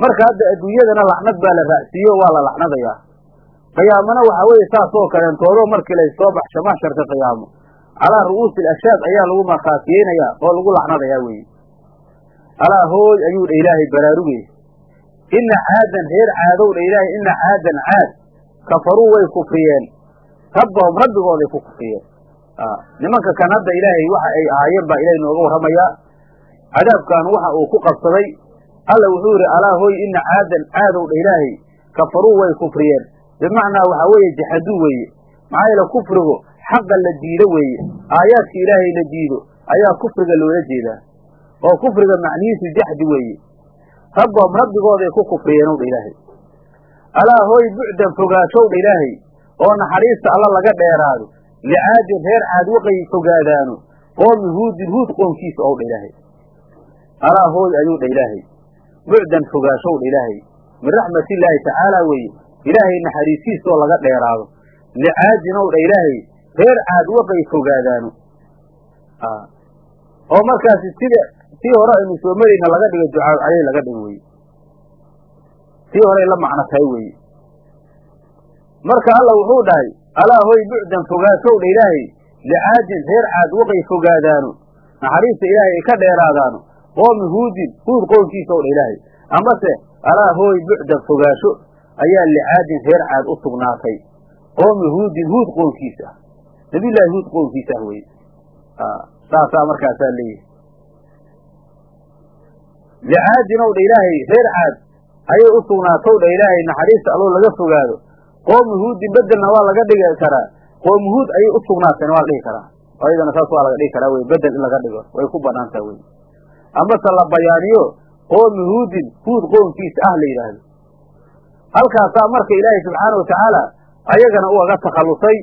A: marka hadda adduunyadana lacnad baa la raacsiiyo waa la lacnadayaa qiyaamana waxaa weeye saasoo kaleentoodo markii laysoo baxsho maxsharka qiyaamo. Calaa ru'uusi alashhaad ayaa lagu markhaatiyeynayaa oo lagu lacnadayaa weye alaa hooy ayuu dha ilaahay baraaruge ina caadan reer caadow dha ilaahay ina caadan caad. Kafaruu way kufriyeen. Rabbahum rabbigooday ku kufriyeen. Nimanka kan hadda ilaahay waxa ay ahaayeen baa ilahay nooga warramayaa cadaabkan waxa uu ku qabsaday. Alla wuxuu yidhi alaa hooy ina caadan caadow dha ilaahay. Kafaruu way kufriyeen. Bimacnaa waxaa weeye jaxaduu weeye. Maxaa yeele kufrigu xaqa la diido weeye. Aayaadka ilaahay la diido ayaa kufriga loola jeedaa oo kufriga macnihiisu jaxdi weeye. Rabbahum rabbigooday ku kufriyeen ow dha ilaahay. Alaa hooy bucdan fogaashowdha ilaahay oo naxariista alla laga dheeraado licaadin reer caad waqay fogaadaano qoomi huudin huud qoomkiisa ow dha ilaahay. Alaa hooy ayuu dha ilaahay. Bucdan fogaashow dha ilaahay. Min raxmatillaahi tacaala weeye ilaahay naxariisiisa oo laga dheeraado licaadin ow dha ilaahay reer caad waqay fogaadaano. Oo markaasi sida tii hore aynu soo marayna laga dhigo ducaa caleyh laga dhigo weye tii horey la macno tahay weeye marka alla wuxuu dhahay alaa hoy bucdan fogaashow dha ilaahay licaadin reer caad waqay fogaadaano naxariista ilaahay ay ka dheeraadaano qoomi huudin huud qoomkiisa ow dha ilaahay. Amase alaa hooy bucdan fogaasho ayaa licaadin reer caad u sugnaatay qoomi huudin huud qoomkiisa ah nabiyullaahi huud qoomkiisa ah weye saasaa markaasaa leeyahay licaadin ow dha ilaahay reer caad ayay u sugnaatow dha ilaahay naxariista alloo laga fogaado qoomi huudin bedelna waa laga dhigi karaa qoomi huud ayay u sugnaatayna waa la dhihi karaa ayadana saas waa laga dhigi karaa wey bedel in laga dhigo way ku banaantaa wey amase la bayaaniyo qoomi huudin huud qoomkiisa ah la yidhaahdo halkaasaa marka ilaahay subxaana watacaala ayagana ugaga takhallusay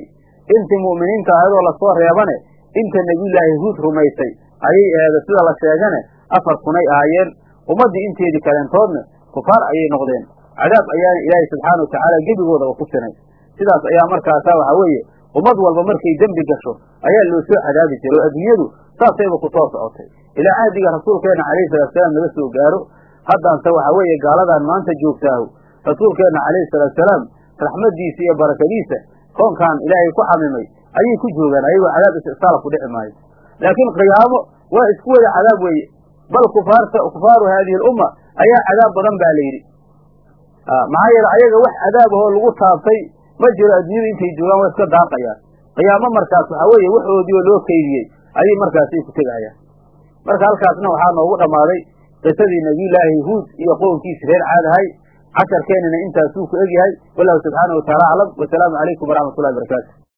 A: intii mu'miniinta ayadoo la soo reebane inta nebiyullaahi huud rumaysay ayay aheeda sida la sheegane afar kunay ahaayeen ummaddii inteedii kaleentoodna kufaar ayay noqdeen. Cadaab ayaana ilaahay subxaana watacaala gebigoodaba ku sinay sidaas ayaa markaasaa waxaa weeye ummad walba markay dembi gasho ayaa loo soo cadaabi jiray oo adduunyadu saasayba ku soo socotay. Ilaa cahdiga rasuulkeenna calayhi salaatusalaam laga soo gaaro haddaanse waxaa weeye gaaladan maanta joogtaahu rasuulkeenna calayhi salaatusalaam raxmaddiisa iyo barakadiisa koonkan ilaahay ku camimay ayay ku joogaan ayagoo cadaab istisaala ku dhici maayo. Laakiin qiyaamo waa isku wada cadaab weeye bal kufaaru haadihi alumma ayaa cadaab badan baa la yidhi. Maxaa yeele ayaga wax cadaab ahoo lagu taabtay ma jiro adduunyada intay joogaan waa iska daaqayaan qiyaamo markaas waxaa weeye waxoodii oo loo kaydiyey ayay markaasay ku tegayaan. Marka halkaasna waxaa noogu dhammaaday qisadii nebiyullaahi huud iyo qownkiisa reer caadahay casharkeenina intaasuu ku egyahay. Wallahu subxaana wataala aclam wasalaamu calaykum waraxmat ullahi barakaatu